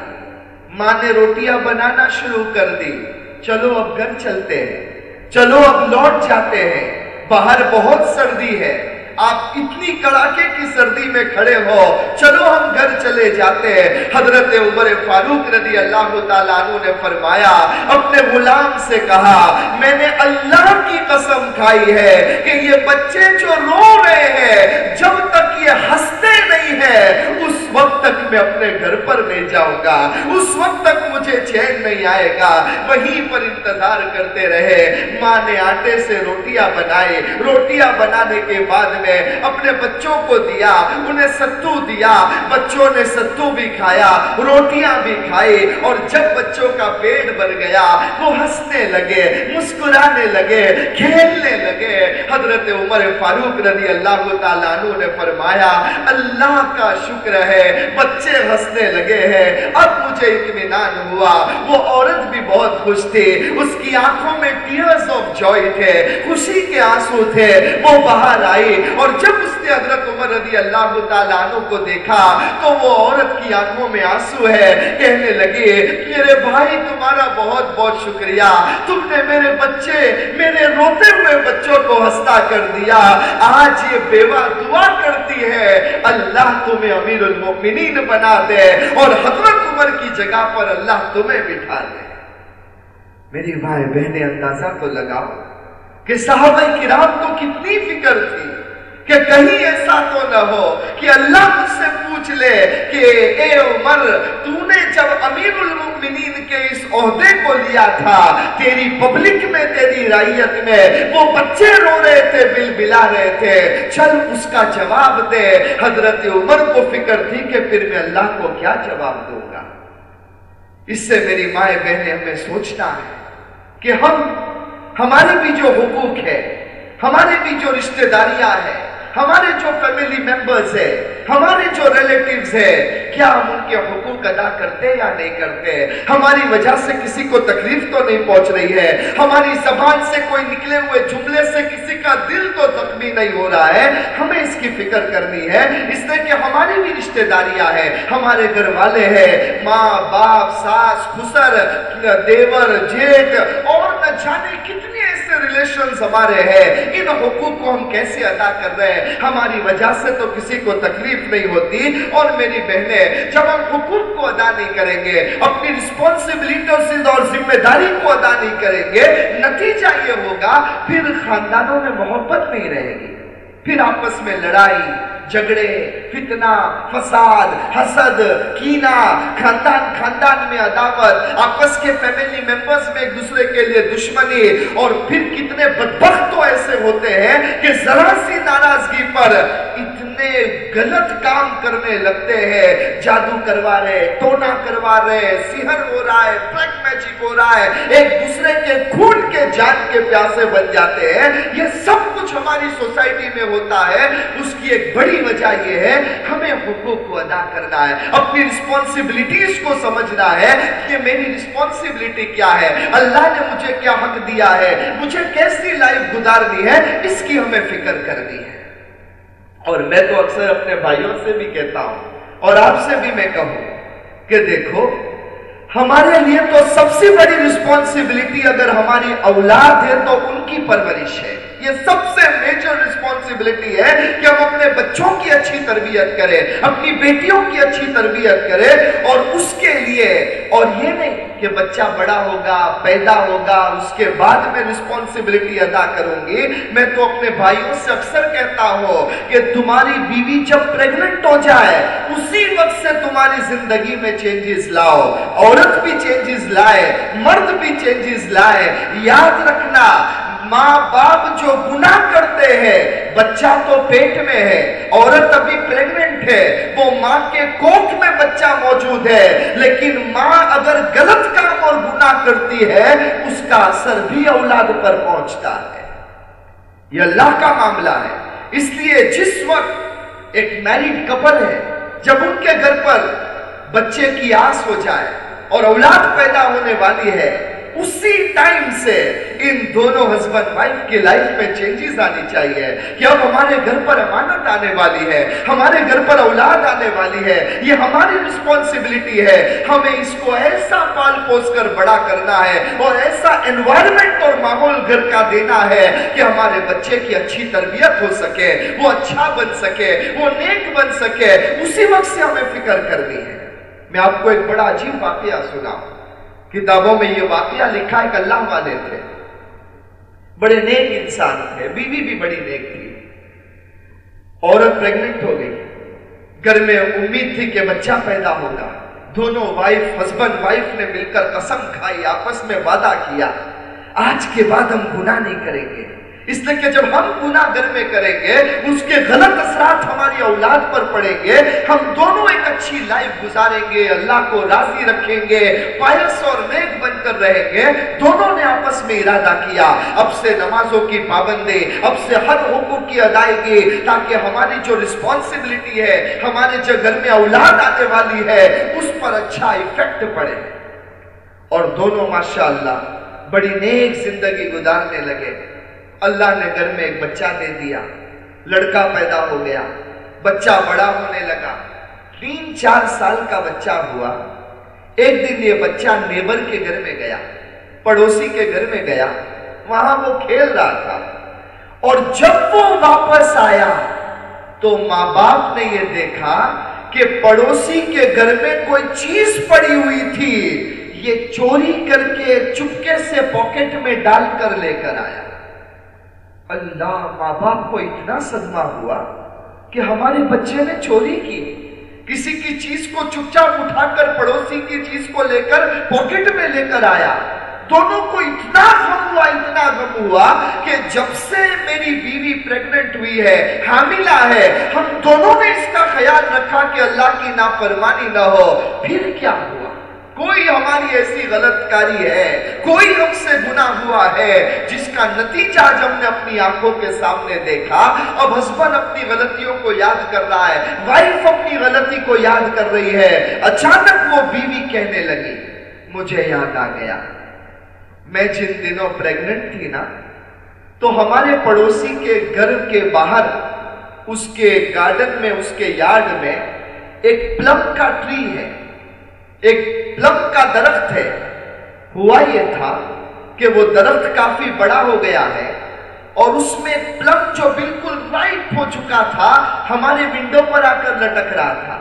ماں نے روٹیاں بنانا شروع کر دی۔ چلو اب گھر چلتے ہیں۔ چلو اب لوٹ جاتے ہیں۔ باہر بہت سردی ہے۔ آپ اتنی کڑاکے کی سردی میں کھڑے ہو، چلو ہم گھر چلے جاتے ہیں۔ حضرت عمر فاروق رضی اللہ تعالیٰ عنہ نے فرمایا، اپنے غلام سے کہا، میں نے اللہ کی قسم کھائی ہے کہ یہ بچے جو رو رہے ہیں، جب تک یہ ہستے نہیں ہیں، اس وقت تک میں اپنے گھر پر نہیں جاؤں گا۔ اس وقت تک مجھے چین نہیں آئے گا۔ وہیں پر انتظار کرتے رہے۔ ماں نے آٹے سے روٹیاں بنائے۔ روٹیاں بنانے کے بعد میں میں اپنے بچوں کو دیا، انہیں ستو دیا، بچوں نے ستو بھی کھایا، روٹیاں بھی کھائی، اور جب بچوں کا پیٹ بن گیا، وہ ہنسنے لگے، مسکرانے لگے، کھیلنے لگے۔ حضرت عمر فاروق رضی اللہ تعالیٰ عنہ نے فرمایا، اللہ کا شکر ہے، بچے ہنسنے لگے ہیں، اب مجھے اطمینان ہوا۔ وہ عورت بھی بہت خوش تھی، اس کی آنکھوں میں ٹیئرز آف جوائے تھے، خوشی کے آنسو تھے۔ وہ باہر آئی اور جب اس نے حضرت عمر رضی اللہ تعالیٰ عنہ کو دیکھا تو وہ عورت کی آنکھوں میں آنسو ہے، کہنے لگے، میرے بھائی، تمہارا بہت بہت شکریہ۔ تم نے میرے بچے، میرے روتے ہوئے بچوں کو ہستا کر دیا۔ آج یہ بیوہ دعا کرتی ہے، اللہ تمہیں امیر المؤمنین بنا دے اور حضرت عمر کی جگہ پر اللہ تمہیں بٹھا دے۔ میری بھائی بہنیں، اندازہ تو لگاؤ کہ صحابہ کرام کو کتنی فکر تھی۔ کہ کہیں ایسا تو نہ ہو کہ اللہ مجھ سے پوچھ لے کہ اے عمر، تو نے جب امیر المؤمنین کے اس عہدے کو لیا تھا، تیری پبلک میں، تیری رائیت میں، وہ بچے رو رہے تھے، بل بلا رہے تھے، چل اس کا جواب دے۔ حضرت عمر کو فکر تھی کہ پھر میں اللہ کو کیا جواب دوں گا۔ اس سے میری مائیں بہنیں ہمیں سوچنا ہے کہ ہم، ہمارے بھی جو حقوق ہے ہمارے بھی جو رشتہ داریاں ہیں ہمارے جو فیملی ممبرز ہیں، ہمارے جو ریلیٹیوز ہیں، کیا ہم ان کے حقوق ادا کرتے یا نہیں کرتے؟ ہماری وجہ سے کسی کو تکلیف تو نہیں پہنچ رہی ہے۔ ہماری زبان سے کوئی نکلے ہوئے جملے سے کسی کا دل تو زخمی نہیں ہو رہا ہے۔ ہمیں اس کی فکر کرنی ہے۔ اس لیے کہ ہماری بھی رشتہ داریاں ہیں۔ ہمارے گھر والے ہیں، ماں، باپ، ساس، خسر، دیور جیٹ اور نہ جانے کتنے ایسے ریلیشنز ہمارے ہیں۔ ان حقوق کو ہم کیسے ادا کر رہے ہیں؟ ہماری وجہ سے تو کسی کو تکلیف نہیں ہوتی۔ اور میری بہنیں، جب ہم حقوق کو ادا نہیں کریں گے، اپنی رسپانسبلیٹی اور ذمہ داری کو ادا نہیں کریں گے، نتیجہ یہ ہوگا، پھر خاندانوں میں محبت نہیں رہے گی۔ پھر آپس میں لڑائی، جھگڑے، فتنہ، فساد، حسد، کینہ، خاندان خاندان میں عداوت، آپس کے فیملی ممبرز میں ایک دوسرے کے لیے دشمنی۔ اور پھر کتنے بدبخت تو ایسے ہوتے ہیں کہ ذرا سی ناراضگی پر اتنے غلط کام کرنے لگتے ہیں، جادو کروا رہے، ٹونا کروا رہے سہر ہو رہا ہے بلیک میجک ہو رہا ہے، ایک دوسرے کے خون کے جان کے پیاسے بن جاتے ہیں۔ یہ سب کچھ ہماری سوسائٹی میں ہوتا ہے۔ اس کی ایک بڑی وجہ یہ ہے، ہمیں حقوق کو ادا کرنا ہے، اپنی رسپانسبلیٹیز کو سمجھنا ہے کہ میری رسپانسبلیٹی کیا ہے۔ اللہ نے مجھے کیا حق دیا ہے؟ مجھے کیسی لائف گزارنی ہے؟ اس کی ہمیں فکر کرنی ہے۔ اور میں تو اکثر اپنے بھائیوں سے بھی کہتا ہوں اور آپ سے بھی میں کہوں کہ دیکھو، ہمارے لیے تو سب سے بڑی رسپانسبلٹی اگر ہماری اولاد ہے تو ان کی پرورش ہے۔ یہ سب سے میجر رسپانسبلٹی ہے کہ ہم اپنے بچوں کی اچھی تربیت کریں، اپنی بیٹیوں کی اچھی تربیت کریں اور اس کے لیے، اور یہ نہیں کہ بچہ بڑا ہوگا، پیدا ہوگا اس کے بعد میں رسپانسبلٹی ادا کروں گی۔ میں تو اپنے بھائیوں سے اکثر کہتا ہوں کہ تمہاری بیوی جب پریگننٹ ہو جائے، اسی وقت سے تمہاری زندگی میں چینجز لاؤ۔ عورت بھی چینجز لائے، مرد بھی چینجز لائے۔ یاد رکھنا ماں باپ جو گناہ کرتے ہیں، بچہ تو پیٹ میں ہے، عورت ابھی پریگننٹ ہے، وہ ماں کے کوک میں بچہ موجود ہے، لیکن ماں اگر غلط کام اور گناہ کرتی ہے، اس کا اثر بھی اولاد پر پہنچتا ہے۔ یہ اللہ کا معاملہ ہے۔ اس لیے جس وقت ایک میریڈ کپل ہے، جب ان کے گھر پر بچے کی آس ہو جائے اور اولاد پیدا ہونے والی ہے اسی ٹائم سے ان دونوں ہسبینڈ وائف کی لائف میں چینجز آنی چاہیے کہ اب ہمارے گھر پر امانت آنے والی ہے، ہمارے گھر پر اولاد آنے والی ہے، یہ ہماری رسپانسبلٹی ہے۔ ہمیں اس کو ایسا پال پوس کر بڑا کرنا ہے اور ایسا انوائرمنٹ اور ماحول گھر کا دینا ہے کہ ہمارے بچے کی اچھی تربیت ہو سکے، وہ اچھا بن سکے، وہ نیک بن سکے۔ اسی وقت سے ہمیں فکر کرنی ہے۔ میں آپ کو ایک بڑا عجیب واقعہ سناؤں۔ کتابوں میں یہ واقعہ لکھا ایک اللہ والے تھے۔ بڑے نیک انسان تھے، بیوی بھی بڑی نیک تھی۔ عورت پریگنٹ ہو گئی۔ گھر میں امید تھی کہ بچہ پیدا ہوگا۔ دونوں وائف ہسبینڈ وائف نے مل کر قسم کھائی، آپس میں وعدہ کیا۔ آج کے بعد ہم گناہ نہیں کریں گے۔ اس لیے کہ جب ہم گناہ گر میں کریں گے، اس کے غلط اثرات ہماری اولاد پر پڑیں گے، ہم دونوں ایک اچھی لائف گزاریں گے، اللہ کو راضی رکھیں گے پائس اور نیک بن کر رہیں گے، دونوں نے آپس میں ارادہ کیا۔ اب سے نمازوں کی پابندی، اب سے ہر حقوق کی ادائیگی، تاکہ ہماری جو رسپانسبلٹی ہے، ہمارے جو گھر میں اولاد آنے والی ہے، اس پر اچھا ایفیکٹ پڑے۔ اور دونوں ماشاءاللہ بڑی نیک زندگی گزارنے لگے۔ اللہ نے گھر میں ایک بچہ دے دیا۔ لڑکا پیدا ہو گیا۔ بچہ بڑا ہونے لگا۔ تین چار سال کا بچہ ہوا۔ ایک دن یہ بچہ نیبر کے گھر میں گیا۔ پڑوسی کے گھر میں گیا۔ وہاں وہ کھیل رہا تھا۔ اور جب وہ واپس آیا تو ماں باپ نے یہ دیکھا کہ پڑوسی کے گھر میں کوئی چیز پڑی ہوئی تھی۔ یہ چوری کر کے چپکے سے پاکٹ میں ڈال کر لے کر آیا۔ اللہ ماں باپ کو اتنا صدمہ ہوا کہ ہمارے بچے نے چوری کی۔ کسی کی چیز کو چپ چاپ اٹھا کر پڑوسی کی چیز کو لے کر پاکٹ میں لے کر آیا۔ دونوں کو اتنا غم ہوا، اتنا غم ہوا کہ جب سے میری بیوی پریگننٹ ہوئی ہے، حاملہ ہے، ہم دونوں نے اس کا خیال رکھا کہ اللہ کی نافرمانی نہ ہو۔ پھر کیا ہوا؟ کوئی ہماری ایسی غلط کاری ہے، کوئی ہم سے گناہ ہوا ہے جس کا نتیجہ جب نے اپنی آنکھوں کے سامنے دیکھا، اب ہسبن اپنی غلطیوں کو یاد کر رہا ہے وائف اپنی غلطی کو یاد کر رہی ہے۔ اچانک وہ بیوی کہنے لگی، مجھے یاد آ گیا۔ میں جن دنوں پریگننٹ تھی نا، تو ہمارے پڑوسی کے گھر کے باہر، اس کے گارڈن میں، اس کے یارڈ میں، ایک پلم کا ٹری ہے۔ ایک پلم کا درخت ہے۔ ہوا یہ تھا کہ وہ درخت کافی بڑا ہو گیا ہے اور اس میں پلم جو بالکل رائٹ ہو چکا تھا، ہمارے ونڈو پر آ کر لٹک رہا تھا۔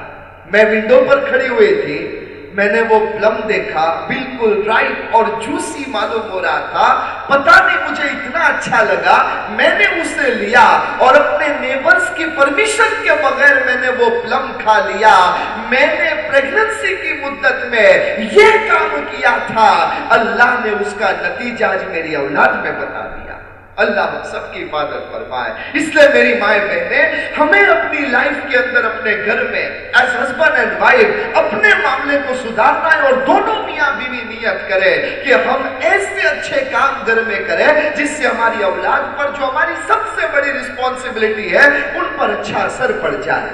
میں ونڈو پر کھڑی ہوئی تھی میں نے وہ پلم دیکھا، بالکل رائٹ اور جوسی معلوم ہو رہا تھا۔ پتا نہیں مجھے اتنا اچھا لگا۔ میں نے اسے لیا اور اپنے نیبرز کی پرمیشن کے بغیر میں نے وہ پلم کھا لیا۔ میں نے پریگننسی کی مدت میں یہ کام کیا تھا۔ اللہ نے اس کا نتیجہ آج میری اولاد میں بتا دیا۔ اللہ ہم سب کی حفاظت فرمائے۔ اس لیے میری مائیں بہنیں، ہمیں اپنی لائف کے اندر، اپنے گھر میں ایز ہسبینڈ اینڈ وائف اپنے معاملے کو سدھارنا ہے اور دونوں میاں بیوی نیت کرے کہ ہم ایسے اچھے کام گھر میں کریں جس سے ہماری اولاد پر جو ہماری سب سے بڑی رسپانسبلٹی ہے، ان پر اچھا اثر پڑ جائے۔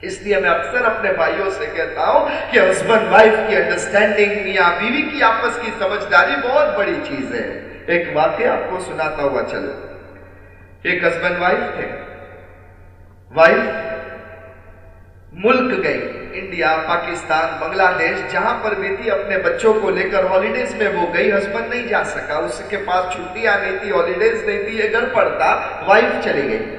اس لیے میں اکثر اپنے بھائیوں سے کہتا ہوں کہ ہسبینڈ وائف کی انڈرسٹینڈنگ میاں بیوی کی آپس کی سمجھداری بہت بڑی چیز ہے۔ ایک واقعہ آپ کو سناتا ہوا چلو ایک ہسبینڈ وائف تھے۔ وائف ملک گئی انڈیا پاکستان، بنگلہ دیش، جہاں پر بھی تھی اپنے بچوں کو لے کر ہالیڈیز میں وہ گئی ہسبینڈ نہیں جا سکا۔ اس کے پاس چھٹیاں نہیں تھی ہالیڈیز نہیں تھی، یہ گھر پڑتا وائف چلی گئی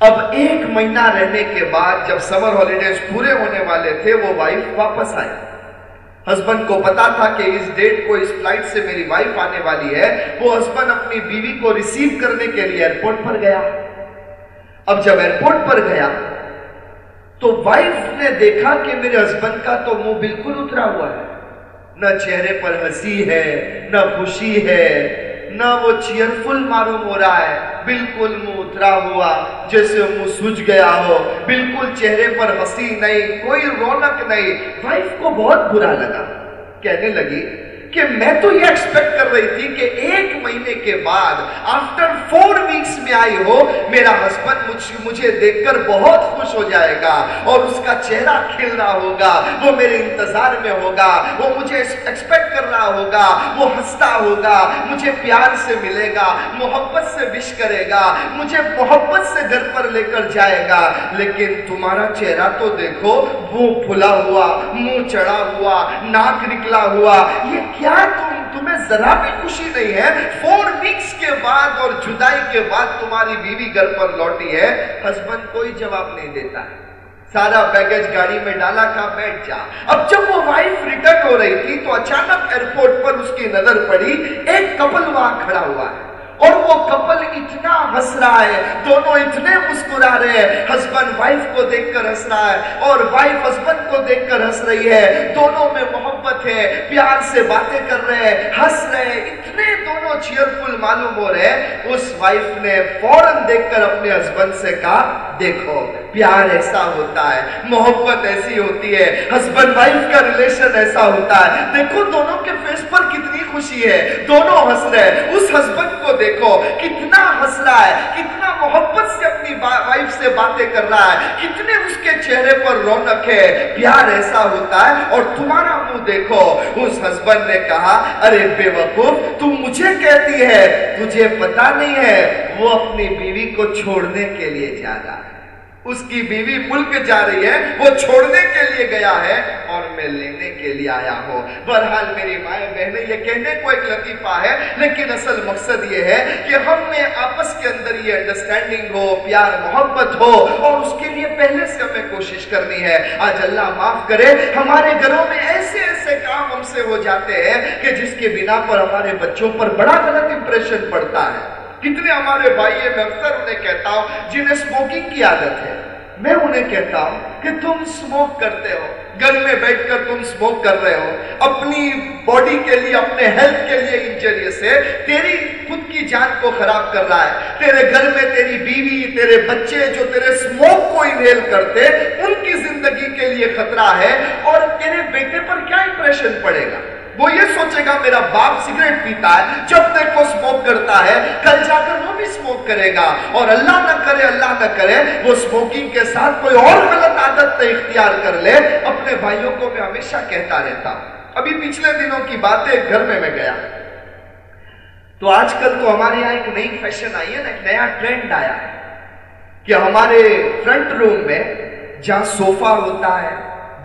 اب ایک مہینہ رہنے کے بعد جب سمر ہالیڈیز پورے ہونے والے تھے، وہ وائف واپس آئی ہسبینڈ کو پتا تھا کہ اس ڈیٹ کو اس فلائٹ سے میری وائف آنے والی ہے، وہ ہسبینڈ اپنی بیوی کو ریسیو کرنے کے لیے ایئرپورٹ پر گیا۔ اب جب ایئرپورٹ پر گیا، تو وائف نے دیکھا کہ میرے ہسبینڈ کا تو منہ بالکل اترا ہوا ہے۔ نہ چہرے پر ہنسی ہے، نہ خوشی ہے۔ نہ وہ چیئرفل معلوم ہو رہا ہے، بالکل منہ اترا ہوا، جیسے منہ سوج گیا ہو۔ بالکل چہرے پر ہنسی نہیں، کوئی رونق نہیں۔ وائف کو بہت برا لگا۔ کہنے لگی کہ میں تو یہ ایکسپیکٹ کر رہی تھی کہ ایک مہینے کے بعد آفٹر فور ویکس میں آئی ہو، میرا ہسبینڈ مجھے دیکھ کر بہت خوش ہو جائے گا اور اس کا چہرہ کھل رہا ہوگا، وہ میرے انتظار میں ہوگا، وہ مجھے ایکسپیکٹ کر رہا ہوگا، وہ ہنستا ہوگا، مجھے پیار سے ملے گا، محبت سے وش کرے گا، مجھے محبت سے گھر پر لے کر جائے گا۔ لیکن تمہارا چہرہ تو دیکھو وہ پھلا ہوا، منہ چڑھا ہوا، ناک نکلا ہوا، یہ کیا تم تمہیں ذرا بھی خوشی نہیں ہے۔ فور ویکس کے بعد اور جدائی کے بعد تمہاری بیوی گھر پر لوٹی ہے۔ ہسبینڈ کوئی جواب نہیں دیتا ہے۔ سارا بیگج گاڑی میں ڈالا کا بیٹھ جا۔ اب جب وہ وائف ریٹرن ہو رہی تھی تو اچانک ایئرپورٹ پر اس کی نظر پڑی۔ ایک کپل وہاں کھڑا ہوا ہے۔ اور وہ کپل اتنا ہنس رہا ہے، دونوں اتنے مسکرا رہے ہیں۔ ہسبینڈ وائف کو دیکھ کر ہنس رہا ہے اور وائف ہسبینڈ کو دیکھ کر ہنس رہی ہے۔ دونوں میں محبت ہے، پیار سے باتیں کر رہے ہیں، ہنس رہے ہیں۔ اتنے دونوں چیئرفل معلوم ہو رہے ہیں۔ اس وائف نے فوراً دیکھ کر اپنے ہسبینڈ سے کہا، دیکھو، پیار ایسا ہوتا ہے، محبت ایسی ہوتی ہے۔ ہسبینڈ وائف کا ریلیشن ایسا ہوتا ہے۔ دیکھو دونوں کے فیس پر کتنی خوشی ہے۔ دونوں ہنس رہے ہیں۔ اس ہسبینڈ کو دیکھ دیکھو کتنا ہنس رہا ہے، کتنا محبت سے اپنی وائف سے باتیں کر رہا ہے کتنے اس کے چہرے پر رونق ہے، پیار ایسا ہوتا ہے اور تمہارا منہ دیکھو، اس ہسبینڈ نے کہا، ارے بے وقوف تم مجھے کہتی ہے، تجھے پتا نہیں ہے، وہ اپنی بیوی کو چھوڑنے کے لیے جا رہا ہے۔ اس کی بیوی ملک جا رہی ہے، وہ چھوڑنے کے لیے گیا ہے اور میں لینے کے لیے آیا ہوں۔ بہرحال میری مائیں بہنیں یہ کہنے کو ایک لطیفہ ہے، لیکن اصل مقصد یہ ہے کہ ہم میں آپس کے اندر یہ انڈرسٹینڈنگ ہو، پیار، محبت ہو، اور اس کے لیے پہلے سے ہمیں کوشش کرنی ہے۔ آج اللہ معاف کرے، ہمارے گھروں میں ایسے ایسے کام ہم سے ہو جاتے ہیں کہ جس کے بنا پر ہمارے بچوں پر بڑا غلط امپریشن پڑتا ہے۔ کتنے ہمارے بھائی ہیں، میں اکثر انہیں کہتا ہوں، جنہیں سموکنگ کی عادت ہے، میں انہیں کہتا ہوں کہ تم سموک کرتے ہو۔ گھر میں بیٹھ کر تم سموک کر رہے ہو۔ اپنی باڈی کے لیے، اپنے ہیلتھ کے لیے انجریے سے تیری خود کی جان کو خراب کر رہا ہے۔ تیرے گھر میں تیری بیوی، تیرے بچے جو تیرے سموک کو انہیل کرتے، ان کی زندگی کے لیے خطرہ ہے اور تیرے بیٹے پر کیا امپریشن پڑے گا؟ وہ یہ سوچے گا، میرا باپ سگریٹ پیتا ہے، جب تک وہ سموک کرتا ہے، کل جا کر وہ بھی سموک کرے گا۔ اور اللہ نہ کرے، اللہ نہ کرے، وہ سموکنگ کے ساتھ کوئی اور غلط عادت نہ اختیار کر لے۔ اپنے بھائیوں کو میں ہمیشہ کہتا رہتا ابھی پچھلے دنوں کی باتیں گھر میں میں گیا۔ تو آج کل تو ہمارے یہاں ایک نئی فیشن آئی ہے نا، ایک نیا ٹرینڈ آیا۔ ہے کہ ہمارے فرنٹ روم میں جہاں صوفہ ہوتا ہے،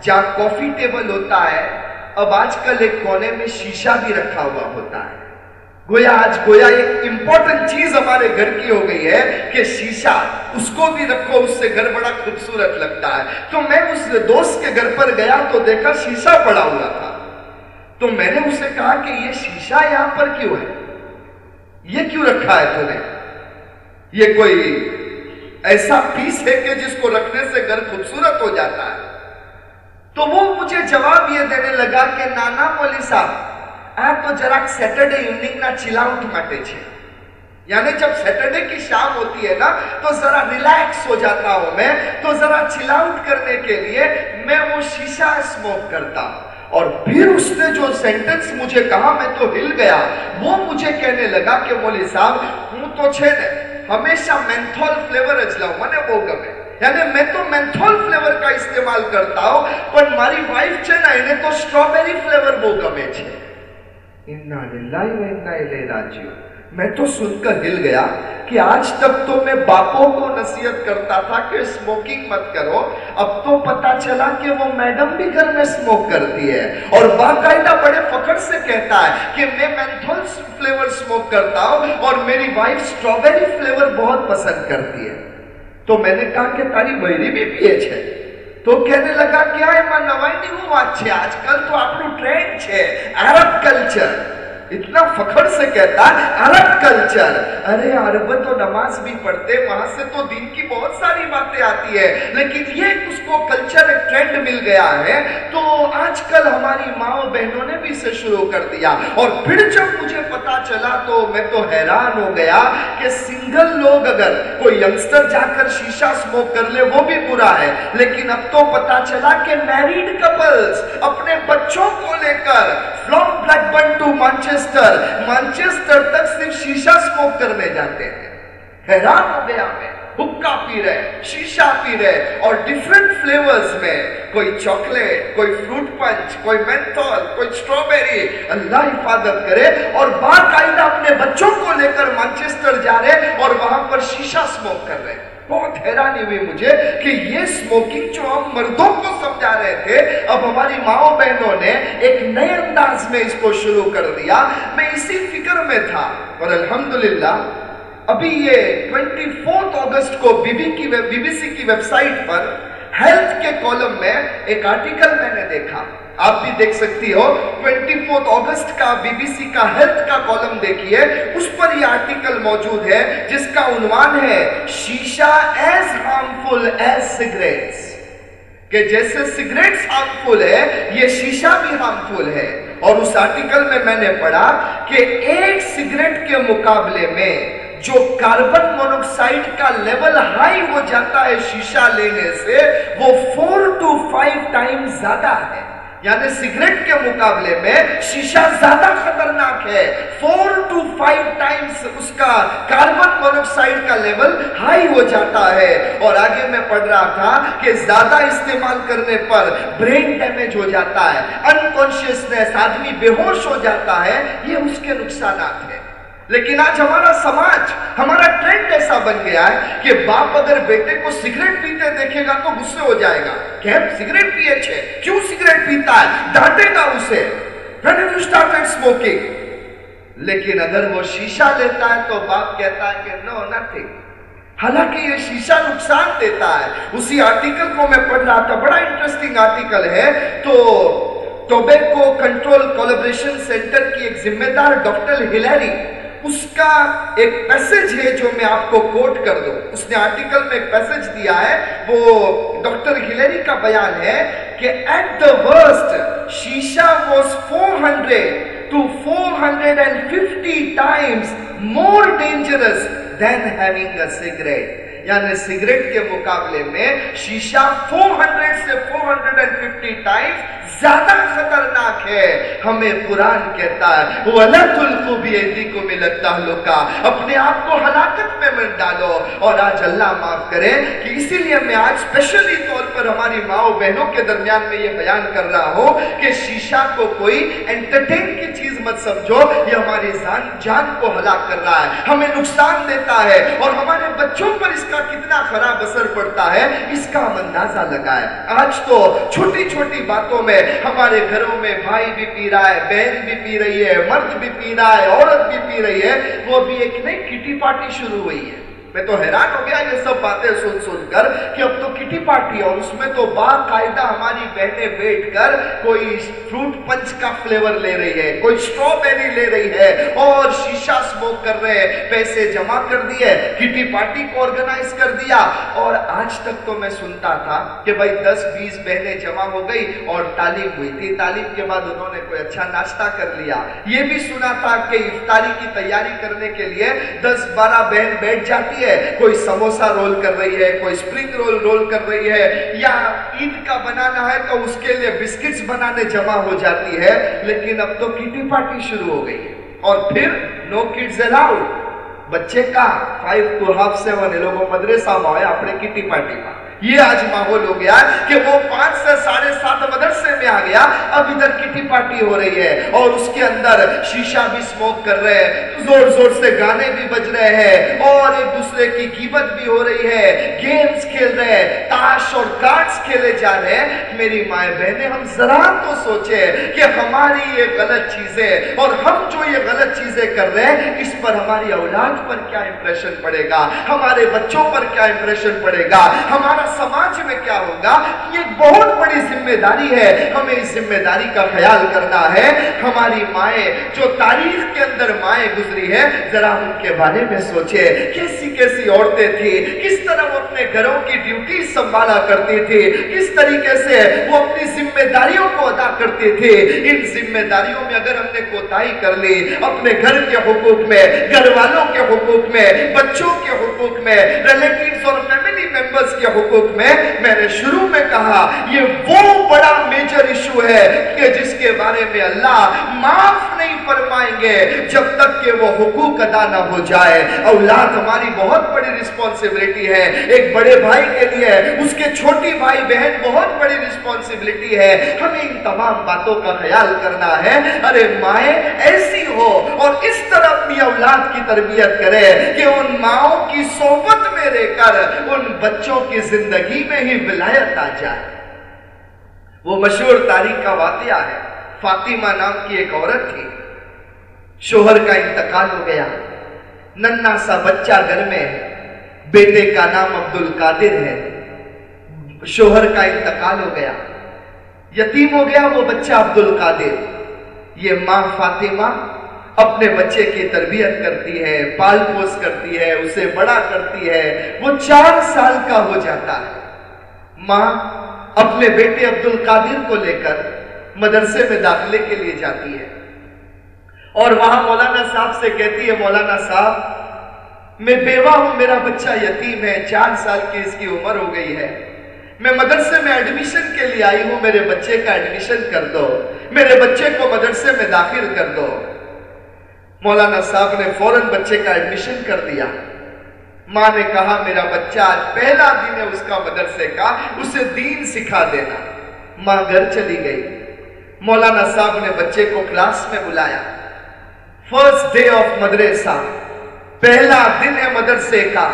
جہاں کافی ٹیبل ہوتا ہے اب آج کل ایک کونے میں شیشہ بھی رکھا ہوا ہوتا ہے۔ گویا آج گویا ایک امپورٹنٹ چیز ہمارے گھر کی ہو گئی ہے کہ شیشہ، اس کو بھی رکھو، اس سے گھر بڑا خوبصورت لگتا ہے۔ تو میں اس دوست کے گھر پر گیا تو دیکھا شیشہ پڑا ہوا تھا۔ تو میں نے اسے کہا کہ یہ شیشہ یہاں پر کیوں ہے؟ یہ کیوں رکھا ہے تو نے یہ کوئی ایسا پیس ہے کہ جس کو رکھنے سے گھر خوبصورت ہو جاتا ہے۔ تو وہ مجھے جواب یہ دینے لگا کہ نانا مولی صاحب، آپ تو جراک سیٹرڈے ایوننگ نا چل آؤٹ مٹے چھے۔ یعنی جب سیٹرڈے کی شام ہوتی ہے نا، تو ذرا ریلیکس ہو جاتا ہوں میں، تو ذرا چل آؤٹ کرنے کے لیے میں وہ شیشہ اسموک کرتا ہوں۔ اور پھر اس نے جو سینٹنس مجھے کہا، میں تو ہل گیا۔ وہ مجھے کہنے لگا کہ مولی صاحب، ہوں تو چھے نے، ہمیشہ مینتھول فلیور اجلاؤں میں نے وہ گمے۔ یعنی میں تو مینتھول فلیور کا استعمال کرتا ہوں پر ماری وائف چھے نا انہیں تو سٹرابیری فلیور وہ گمے چھے انہا للہ و انہا الہ راجیو میں تو سن کر ہل گیا کہ آج تک تو میں باپوں کو نصیحت کرتا تھا کہ سموکنگ مت کرو اب تو پتا چلا کہ وہ میڈم بھی گھر میں سموک کرتی ہے اور باقاعدہ بڑے فخر سے کہتا ہے کہ میں مینتھول فلیور سموک کرتا ہوں اور میری وائف سٹرابیری فلیور بہت پسند کرتی ہے تو میں نے کہا کہ تاری بہری بھی پیے چھے تو کہنے لگا کیا ہے ماں نوائی نہیں ہوا چھے آج کل تو اپنو ٹرینڈ چھے عرب کلچر اتنا فخر سے کہتا عرب کلچر ارے عرب تو نماز بھی پڑھتے، وہاں سے تو دین کی بہت ساری باتیں آتی ہے لیکن یہ اس کو کلچر ایک ٹرینڈ مل گیا ہے، تو آج کل ہماری ماں بہنوں نے بھی اسے شروع کر دیا۔ اور پھر جب مجھے پتا چلا تو میں تو حیران ہو گیا کہ سنگل لوگ اگر کوئی ینگسٹر جا کر شیشہ سموک کر لے، وہ بھی برا ہے۔ لیکن اب تو پتا چلا کہ میریڈ کپلز اپنے بچوں کو لے کر فلوم Blackburn to مانچے Manchester Manchester تک صرف شیشہ سموک کرنے جاتے ہیں۔ حیران ہو گیا میں حکا پی رہے، شیشہ پی رہے، اور ڈیفرنٹ فلیورز میں، کوئی چاکلیٹ کوئی فروٹ پنچ کوئی مینتھول کوئی سٹرابیری اللہ حفاظت کرے، اور باقاعدہ اپنے بچوں کو لے کر مانچسٹر جا رہے، اور وہاں پر شیشہ سموک کر رہے۔ بہت حیرانی ہوئی مجھے کہ یہ سموکنگ جو ہم مردوں کو سمجھا رہے تھے، اب ہماری ماؤں بہنوں نے ایک نئے انداز میں اس کو شروع کر دیا۔ میں اسی فکر میں تھا، اور الحمدللہ، ابھی یہ 24 اگست کو بی بی کی بی بی سی کی ویب سائٹ پر ہیلتھ کے کولم میں ایک آرٹیکل میں نے دیکھا۔ آپ بھی دیکھ سکتی ہو 24 آگست کا بی بی سی کا ہیلتھ کا کالم دیکھیے، اس پر یہ آرٹیکل موجود ہے، جس کا عنوان ہے، شیشہ ایز ہارمفل ایز سگریٹس کہ جیسے سگریٹس ہارمفل ہے، یہ شیشہ بھی ہارمفل ہے۔ اور اس آرٹیکل میں میں نے پڑھا کہ ایک سگریٹ کے مقابلے میں جو کاربن مونوکسائیڈ کا لیول ہائی ہو جاتا ہے شیشہ لینے سے، وہ فور ٹو فائیو ٹائم زیادہ ہے۔ یعنی سگریٹ کے مقابلے میں شیشہ زیادہ خطرناک ہے۔ فور ٹو فائیو ٹائمز اس کا کاربن مونوکسائیڈ کا لیول ہائی ہو جاتا ہے۔ اور آگے میں پڑھ رہا تھا کہ زیادہ استعمال کرنے پر برین ڈیمیج ہو جاتا ہے۔ انکانشیسنیس آدمی بے ہوش ہو جاتا ہے۔ یہ اس کے نقصانات ہیں۔ لیکن آج ہمارا سماج، ہمارا ٹرینڈ ایسا بن گیا ہے کہ باپ اگر بیٹے کو سگریٹ پیتے دیکھے گا تو غصے ہو جائے گا۔ کہ سگریٹ پیے چھے، کیوں سگریٹ پیتا ہے؟ ڈانٹے گا اسے۔ when you started smoking لیکن اگر وہ شیشہ لیتا ہے تو باپ کہتا ہے کہ نو nothing حالانکہ یہ شیشہ نقصان دیتا ہے۔ اسی آرٹیکل کو میں پڑھ رہا تھا، بڑا انٹرسٹنگ آرٹیکل ہے۔ تو ٹوبیکو کنٹرول کولبریشن سینٹر کی ایک ذمہ دار ڈاکٹر ہلیری اس کا ایک پیسج ہے جو میں آپ کو کوٹ کر دوں۔ اس نے آرٹیکل میں ایک پیسج دیا ہے، وہ ڈاکٹر ہلیری کا بیان ہے کہ ایٹ دا ورسٹ شیشہ was four hundred to four hundred and fifty times more dangerous than having a cigarette یعنی سگریٹ کے مقابلے میں شیشہ 400 سے 450 ٹائمز زیادہ خطرناک ہے۔ ہمیں قرآن کہتا ہے، وَلَا تُلْقُ بِيَدِكُمْ إِلَى التَّهْلُكَ اپنے آپ کو ہلاکت میں مت ڈالو۔ اور آج اللہ معاف کرے کہ اسی لیے میں آج اسپیشلی طور پر ہماری ماں و بہنوں کے درمیان میں یہ بیان کر رہا ہوں کہ شیشہ کو کوئی انٹرٹین کی چیز مت سمجھو، یہ ہماری جان جان کو ہلاک کر رہا ہے۔ ہمیں نقصان دیتا ہے اور ہمارے بچوں پر اس کا کتنا خراب اثر پڑتا ہے، اس کا ہم اندازہ لگائیں۔ آج تو چھوٹی چھوٹی باتوں میں ہمارے گھروں میں بھائی بھی پی رہا ہے، بہن بھی پی رہی ہے، مرد بھی پی رہا ہے، عورت بھی پی رہی ہے، وہ بھی ایک نئی کٹی پارٹی شروع ہوئی ہے۔ میں تو حیران ہو گیا یہ سب باتیں سن سن کر کہ اب تو کٹی پارٹی اور اس میں تو باقاعدہ ہماری بہنیں بیٹھ کر کوئی فروٹ پنچ کا فلیور لے رہی ہے، کوئی سٹرو بیری لے رہی ہے اور شیشہ سموک کر رہے ہیں، پیسے جمع کر دیے، کٹی پارٹی کو آرگنائز کر دیا۔ اور آج تک تو میں سنتا تھا کہ بھائی دس بیس بہنیں جمع ہو گئی اور تعلیم ہوئی تھی۔ تعلیم کے بعد انہوں نے کوئی اچھا ناشتہ کر لیا۔ یہ بھی سنا تھا کہ افطاری کی تیاری کرنے کے لیے دس بارہ بہن بیٹھ جاتی ہے۔ ہے، کوئی سموسا رول کر رہی ہے، کوئی سپرنگ رول رول کر رہی ہے، یا عید کا بنانا ہے تو اس کے لیے بسکٹس بنانے جمع ہو جاتی ہے، لیکن اب تو کٹی پارٹی شروع ہو گئی ہے۔ اور پھر نو کڈز الاؤڈ بچے کا فائیو ٹو ہاف سیون لوگوں مدرسہ میں اپنے کٹی پارٹی میں یہ آج ماحول ہو گیا کہ وہ پانچ سے ساڑھے سات مدرسے میں آ گیا، اب ادھر کٹی پارٹی ہو رہی ہے اور اس کے اندر شیشہ بھی سموک کر رہے ہیں، زور زور سے گانے بھی بج رہے ہیں اور ایک دوسرے کی قیمت بھی ہو رہی ہے گیمز کھیل رہے ہیں، تاش اور کارڈز کھیلے جا رہے ہیں۔ میری مائیں بہنیں، ہم ذرا تو سوچے کہ ہماری یہ غلط چیزیں اور ہم جو یہ غلط چیزیں کر رہے ہیں، اس پر ہماری اولاد پر کیا امپریشن پڑے گا؟ ہمارے بچوں پر کیا امپریشن پڑے گا؟ ہمارا سماج میں کیا ہوگا؟ یہ بہت بڑی ذمہ داری ہے۔ ہمیں اس ذمہ داری کا خیال کرنا ہے۔ ہماری مائیں جو تاریخ کے اندر مائیں گزری ہیں، ذرا ان کے بارے میں سوچے کیسی کیسی عورتیں تھیں؟ کس طرح وہ اپنے گھروں کی ڈیوٹی سنبھالا کرتی تھی کس طریقے سے وہ اپنی ذمہ داریوں کو ادا کرتی تھی ان ذمہ داریوں میں اگر ہم نے کوتاہی کر لی، اپنے گھر کے حقوق میں، گھر والوں کے حقوق میں، بچوں کے حقوق میں ریلیٹیوز اور فیملی ممبرس کے حقوق بک میں میں نے شروع میں کہا، یہ وہ بڑا میجر ایشو ہے کہ جس کے بارے میں اللہ معاف نہیں فرمائیں گے جب تک کہ وہ حقوق ادا نہ ہو جائے۔ اولاد ہماری بہت بڑی رسپانسبلٹی ہے۔ ایک بڑے بھائی کے لیے، اس کے چھوٹی بھائی بہن بہت بڑی رسپانسبلٹی ہے۔ ہمیں ان تمام باتوں کا خیال کرنا ہے۔ ارے مائیں، ایسی ہو اور اس طرح اپنی اولاد کی تربیت کرے کہ ان ماؤں کی صحبت میں رہ کر، ان بچوں کی زندگی زندگی میں ہی ولایت آ جائے۔ وہ مشہور تاریخ کا واقعہ ہے۔ فاطمہ نام کی ایک عورت تھی۔ شوہر کا انتقال ہو گیا۔ ننا سا بچہ گھر میں ہے۔ بیٹے کا نام عبد القادر ہے۔ شوہر کا انتقال ہو گیا۔ یتیم ہو گیا وہ بچہ عبد القادر یہ ماں فاطمہ اپنے بچے کی تربیت کرتی ہے، پال پوس کرتی ہے، اسے بڑا کرتی ہے، وہ چار سال کا ہو جاتا ہے۔ ماں اپنے بیٹے عبد القادر کو لے کر مدرسے میں داخلے کے لیے جاتی ہے۔ اور وہاں مولانا صاحب سے کہتی ہے، مولانا صاحب، میں بیوہ ہوں، میرا بچہ یتیم ہے، چار سال کی اس کی عمر ہو گئی ہے۔ میں مدرسے میں ایڈمیشن کے لیے آئی ہوں، میرے بچے کا ایڈمیشن کر دو۔ میرے بچے کو مدرسے میں داخل کر دو۔ مولانا صاحب نے فوراً بچے کا ایڈمیشن کر دیا۔ ماں نے کہا، میرا بچہ آج پہلا دن ہے، اس کا مدرسے کا، اسے دین سکھا دینا۔ ماں گھر چلی گئی۔ مولانا صاحب نے بچے کو کلاس میں بلایا۔ فرسٹ ڈے آف مدرسہ۔ پہلا دن ہے مدرسے کا۔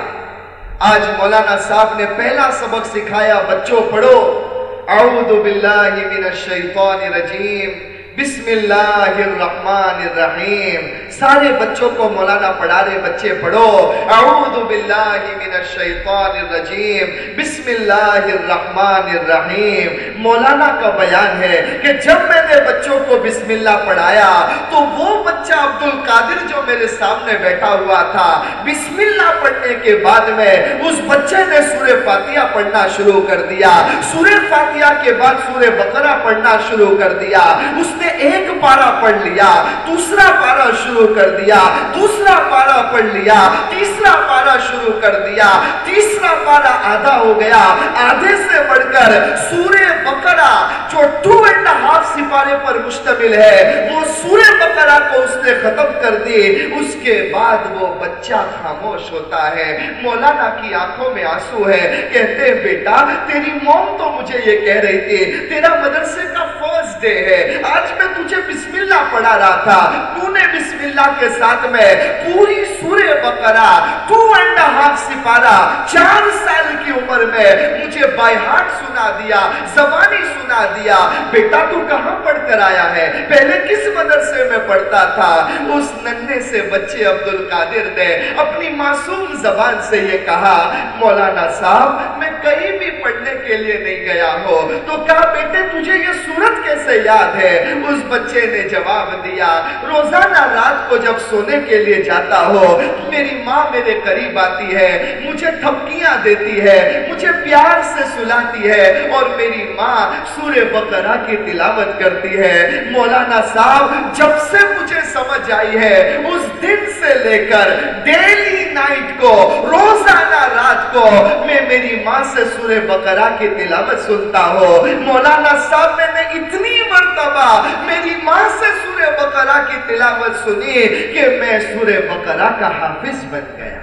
آج مولانا صاحب نے پہلا سبق سکھایا۔ بچوں پڑھو۔ اعوذ باللہ من الشیطان الرجیم۔ بسم اللہ الرحمن الرحیم۔ سارے بچوں کو مولانا پڑھا رہے بچے پڑھو۔ اعوذ باللہ من الشیطان الرجیم۔ بسم اللہ الرحمن الرحیم۔ مولانا کا بیان ہے کہ جب میں نے بچوں کو بسم اللہ پڑھایا، تو وہ بچہ عبد القادر جو میرے سامنے بیٹھا ہوا تھا، بسم اللہ پڑھنے کے بعد میں اس بچے نے سورہ فاتحہ پڑھنا شروع کر دیا۔ سورہ فاتحہ کے بعد سورہ بقرہ پڑھنا شروع کر دیا۔ اس نے نے ایک پارا پڑھ لیا، دوسرا پارا شروع کر دیا، دوسرا پارا پڑھ لیا، تیسرا پارا شروع کر دیا، تیسرا پارا آدھا ہو گیا۔ آدھے سے بڑھ کر سورہ بقرہ، جو ٹو اینڈ ہاف سپارے پر مشتمل ہے، وہ سورہ بقرہ کو اس نے ختم کر دی۔ اس کے بعد وہ بچہ خاموش ہوتا ہے۔ مولانا کی آنکھوں میں آنسو ہے۔ کہتے ہیں، بیٹا، تیری موم تو مجھے یہ کہہ رہی تھی، تیرا مدرسے کا فرسٹ ڈے ہے۔ آج میں تجھے بسم اللہ پڑھا رہا تھا۔ تو نے بسم اللہ کے ساتھ میں پوری سورہ بقرہ ٹو اینڈ ہاف سپارہ، چار سال کی عمر میں مجھے بائی ہارٹ سنا دیا، زبانی سنا دیا۔ بیٹا، تو کہاں پڑھ کر آیا ہے؟ پہلے کس مدرسے میں پڑھتا تھا؟ اس ننے سے بچے عبد القادر نے اپنی معصوم زبان سے یہ کہا، مولانا صاحب، میں کہیں بھی پڑھنے کے لیے نہیں گیا ہو تو کہا، بیٹے، تجھے یہ صورت کیسے یاد ہے؟ اس بچے نے جواب دیا، روزانہ رات کو جب سونے کے لیے جاتا ہو، میری ماں میرے قریب آتی ہے، مجھے تھپکیاں دیتی ہے، مجھے پیار سے سلاتی ہے، اور میری ماں سورہ بقرہ کی تلاوت کرتی ہے۔ مولانا صاحب، جب سے مجھے سمجھ آئی ہے، اس دن سے لے کر ڈیلی نائٹ کو، روزانہ رات کو، میں میری ماں سے سورہ بقرہ کی تلاوت سنتا ہوں۔ مولانا صاحب، میں نے اتنی مرتبہ میری ماں سے سورہ بقرہ کی تلاوت سنی کہ میں سورہ بقرہ کا حافظ بن گیا۔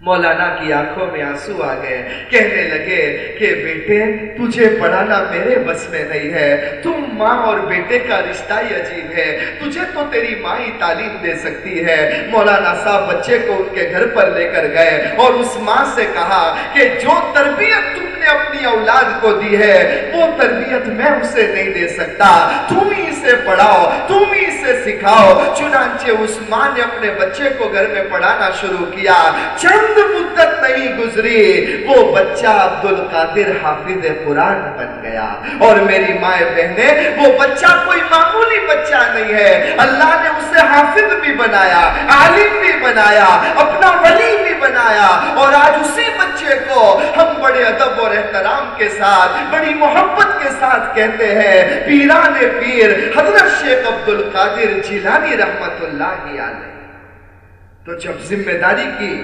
مولانا کی آنکھوں میں آنسو آ گئے، کہنے لگے کہ بیٹے، تجھے پڑھانا میرے بس میں نہیں ہے۔ تم ماں اور بیٹے کا رشتہ ہی عجیب ہے۔ تجھے تو تیری ماں ہی تعلیم دے سکتی ہے۔ مولانا صاحب بچے کو ان کے گھر پر لے کر گئے اور اس ماں سے کہا کہ جو تربیت تم نے اپنی اولاد کو دی ہے، وہ تربیت میں اسے نہیں دے سکتا۔ تم ہی اسے پڑھاؤ، تم ہی اسے سکھاؤ۔ چنانچہ اس ماں نے اپنے بچے کو گھر میں پڑھانا شروع کیا۔ چند مدت نہیں گزری، وہ بچہ عبد القادر حافظ قرآن بن گیا۔ اور میری مائیں بہنیں، وہ بچہ کوئی معمولی بچہ نہیں ہے۔ اللہ نے اسے حافظ بھی بنایا، عالم بھی بنایا، اپنا ولی بھی بنایا۔ اور آج اسی بچے کو ہم بڑے ادب اور احترام کے ساتھ، بڑی محبت کے ساتھ کہتے ہیں، پیران پیر حضرت شیخ عبد القادر جیلانی رحمت اللہ علیہ۔ تو جب ذمہ داری کی،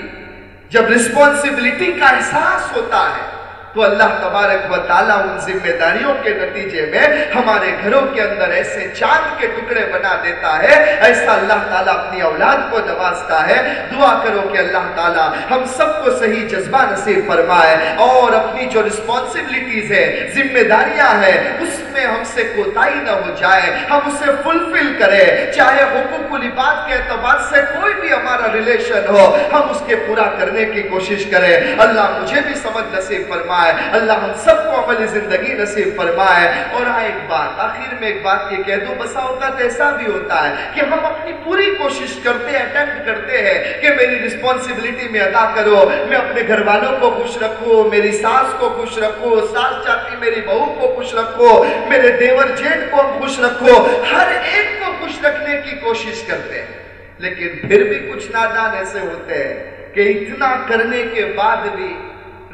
جب رسپانسبلٹی کا احساس ہوتا ہے تو اللہ تبارک و تعالیٰ ان ذمہ داریوں کے نتیجے میں ہمارے گھروں کے اندر ایسے چاند کے ٹکڑے بنا دیتا ہے، ایسا اللہ تعالیٰ اپنی اولاد کو نوازتا ہے۔ دعا کرو کہ اللہ تعالیٰ ہم سب کو صحیح جذبہ نصیب فرمائے اور اپنی جو رسپانسبلٹیز ہے ذمہ داریاں ہیں، اس میں ہم سے کوتاہی نہ ہو جائے۔ ہم اسے فلفل کرے چاہے حقوق العباد کے اعتبار سے کوئی بھی ہمارا ریلیشن ہو، ہم اس کے پورا کرنے کی کوشش کریں۔ اللہ مجھے بھی سمجھ نصیب فرمائے۔ فرمائے۔ اللہ ہم سب کو عمل زندگی نصیب فرمائے۔ اور ہاں ایک بات، آخر میں ایک بات یہ کہہ دوں، بسا اوقات ایسا بھی ہوتا ہے کہ ہم اپنی پوری کوشش کرتے ہیں اٹیمپٹ کرتے ہیں کہ میری رسپانسبلٹی میں ادا کرو، میں اپنے گھر والوں کو خوش رکھوں، میری ساس کو خوش رکھوں، ساس چاہتی میری بہو کو خوش رکھو میرے دیور جیٹ کو ہم خوش رکھو ہر ایک کو خوش رکھنے کی کوشش کرتے ہیں۔ لیکن پھر بھی کچھ نادان ایسے ہوتے ہیں کہ اتنا کرنے کے بعد بھی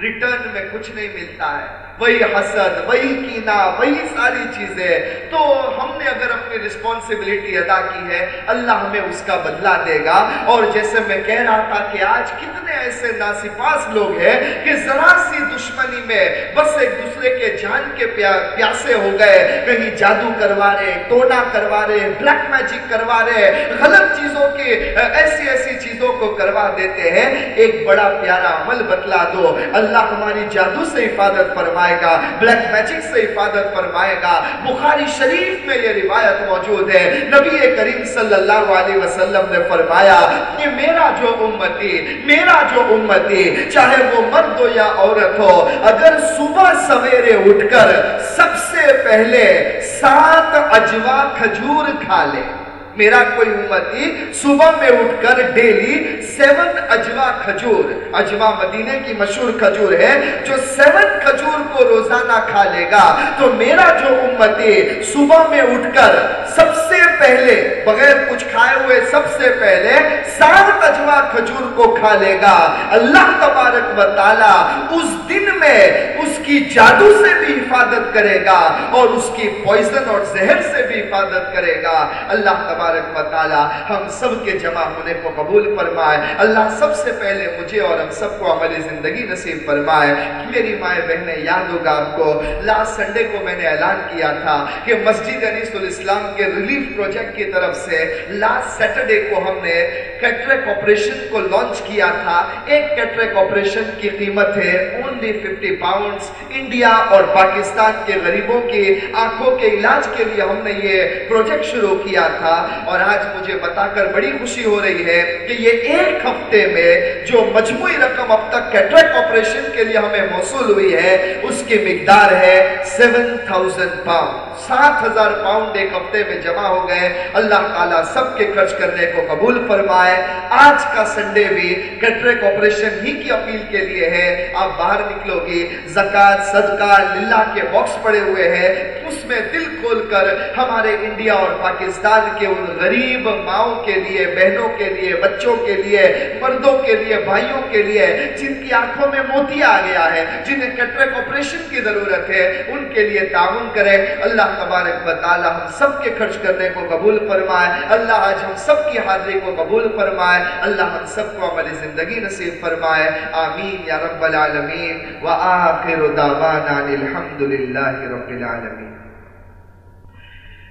ریٹرن میں کچھ نہیں ملتا ہے۔ وہی حسد، وہی کینا وہی ساری چیزیں۔ تو ہم نے اگر اپنی رسپانسبلٹی ادا کی ہے، اللہ ہمیں اس کا بدلہ دے گا۔ اور جیسے میں کہہ رہا تھا کہ آج کتنے ایسے ناسپاس لوگ ہیں کہ ذرا سی دشمنی میں بس ایک دوسرے کے جان کے پیاسے ہو گئے۔ کہیں جادو کروا رہے، ٹونا کروا رہے بلیک میجک کروا رہے، غلط چیزوں کے، ایسی ایسی چیزوں کو کروا دیتے ہیں۔ ایک بڑا پیارا عمل بتلا دو۔ اللہ ہماری جادو سے حفاظت فرمائے۔ فرمائے گا۔ بلیک میجک سے حفاظت فرمائے گا۔ بخاری شریف میں یہ روایت موجود ہے۔ نبی کریم صلی اللہ علیہ وسلم نے فرمایا کہ میرا جو امتی، میرا جو امتی، چاہے وہ مرد ہو یا عورت ہو، اگر صبح سویرے اٹھ کر سب سے پہلے سات اجوا کھجور کھا لے۔ میرا کوئی امتی صبح میں اٹھ کر ڈیلی سیون اجوا کھجور، اجوا مدینے کی مشہور کھجور ہے، جو سیون کھجور کو روزانہ کھا لے گا۔ تو میرا جو امتی صبح میں اٹھ کر سب سے پہلے، بغیر کچھ کھائے ہوئے، سب سے پہلے سات اجوا کھجور کو کھا لے گا۔ اللہ تبارک و تعالی اس دن میں اس کی جادو سے بھی حفاظت کرے گا اور اس کی پوائزن اور زہر سے بھی حفاظت کرے گا۔ اللہ تبارک تبارک و تعالی، ہم سب کے جمع ہونے کو قبول فرمائے۔ اللہ سب سے پہلے مجھے اور ہم سب کو عملی زندگی نصیب فرمائے میری مائیں بہنیں یاد ہوگا آپ کو، لاسٹ سنڈے کو میں نے اعلان کیا تھا کہ مسجد انیس الاسلام کے ریلیف پروجیکٹ کی طرف سے لاسٹ سیٹرڈے کو ہم نے کیٹریک آپریشن کو لانچ کیا تھا۔ ایک کیٹریک آپریشن کی قیمت ہے اونلی ففٹی پاؤنڈز انڈیا اور پاکستان کے غریبوں کی آنکھوں کے علاج کے لیے ہم نے یہ پروجیکٹ شروع کیا تھا۔ اور آج مجھے بتا کر بڑی خوشی ہو رہی ہے کہ یہ ایک ہفتے میں جو مجموعی رقم اب تک کیٹریک آپریشن کے لیے ہمیں موصول ہوئی ہے، اس کی مقدار ہے سیون تھاؤزینڈ پاؤنڈ سات ہزار پاؤنڈ ایک ہفتے میں جمع ہو گئے۔ اللہ تعالیٰ سب کے خرچ کرنے کو قبول فرمائے۔ آج کا سنڈے بھی کیٹریک آپریشن ہی کی اپیل کے لیے ہے۔ آپ باہر نکلو گی۔ زکاة صدقہ للہ کے باکس پڑے ہوئے ہیں۔ اس میں دل کھول کر ہمارے انڈیا اور پاکستان کے ان غریب ماؤں کے لیے، بہنوں کے لیے، بچوں کے لیے، مردوں کے لیے، بھائیوں کے لیے، جن کی آنکھوں میں موتی آ گیا ہے، جنہیں کیٹریک آپریشن کی ضرورت ہے، ان کے لیے تعاون کرے اللہ اللہ تبارک و تعالی ہم سب کے خرچ کرنے کو قبول فرمائے، اللہ آج ہم سب کی حاضری کو قبول فرمائے، اللہ ہم سب کو عمل زندگی نصیب فرمائے۔ آمین یا رب العالمین۔ وآخر دعوانا الحمدللہ رب العالمین۔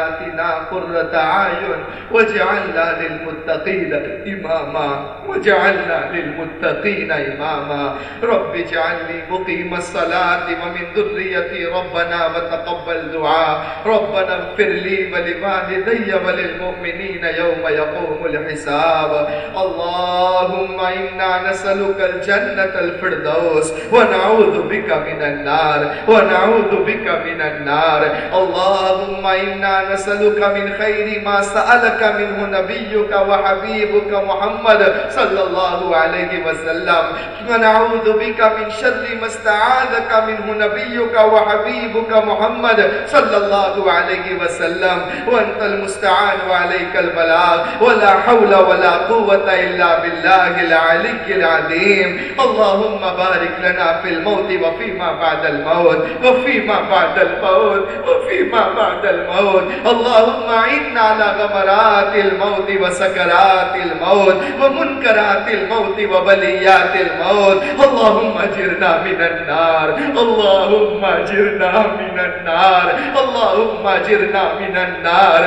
آتنا قرة عين وجعلنا للمتقين إماما. وجعلنا للمتقين إماما. رب اجعلني مقيم الصلاة ومن ذريتي ربنا وتقبل دعاء. ربنا اغفر لي ولوالدي وللمؤمنين يوم يقوم الحساب. اللهم إنا نسألك الجنة الفردوس ونعوذ بك من النار. ونعوذ بك من النار. اللهم إنا نسألك من خير ما سألك منه نبيك وحبيبك محمد صلى الله عليه وسلم. ونعوذ بك من شر ما استعاذك منه نبيك وحبيبك محمد صلى الله عليه وسلم. وأنت المستعان وعليك البلاغ. ولا حول ولا قوة إلا بالله العلي العظيم. اللهم بارك لنا في الموت وفيما بعد الموت. وفيما بعد الموت. وفيما بعد الموت. اللهم عنا على غمرات الموت وسكرات الموت ومنكرات الموت وبليات الموت. اللهم اجرنا من النار. اللهم اجرنا من النار. اللهم اجرنا من النار.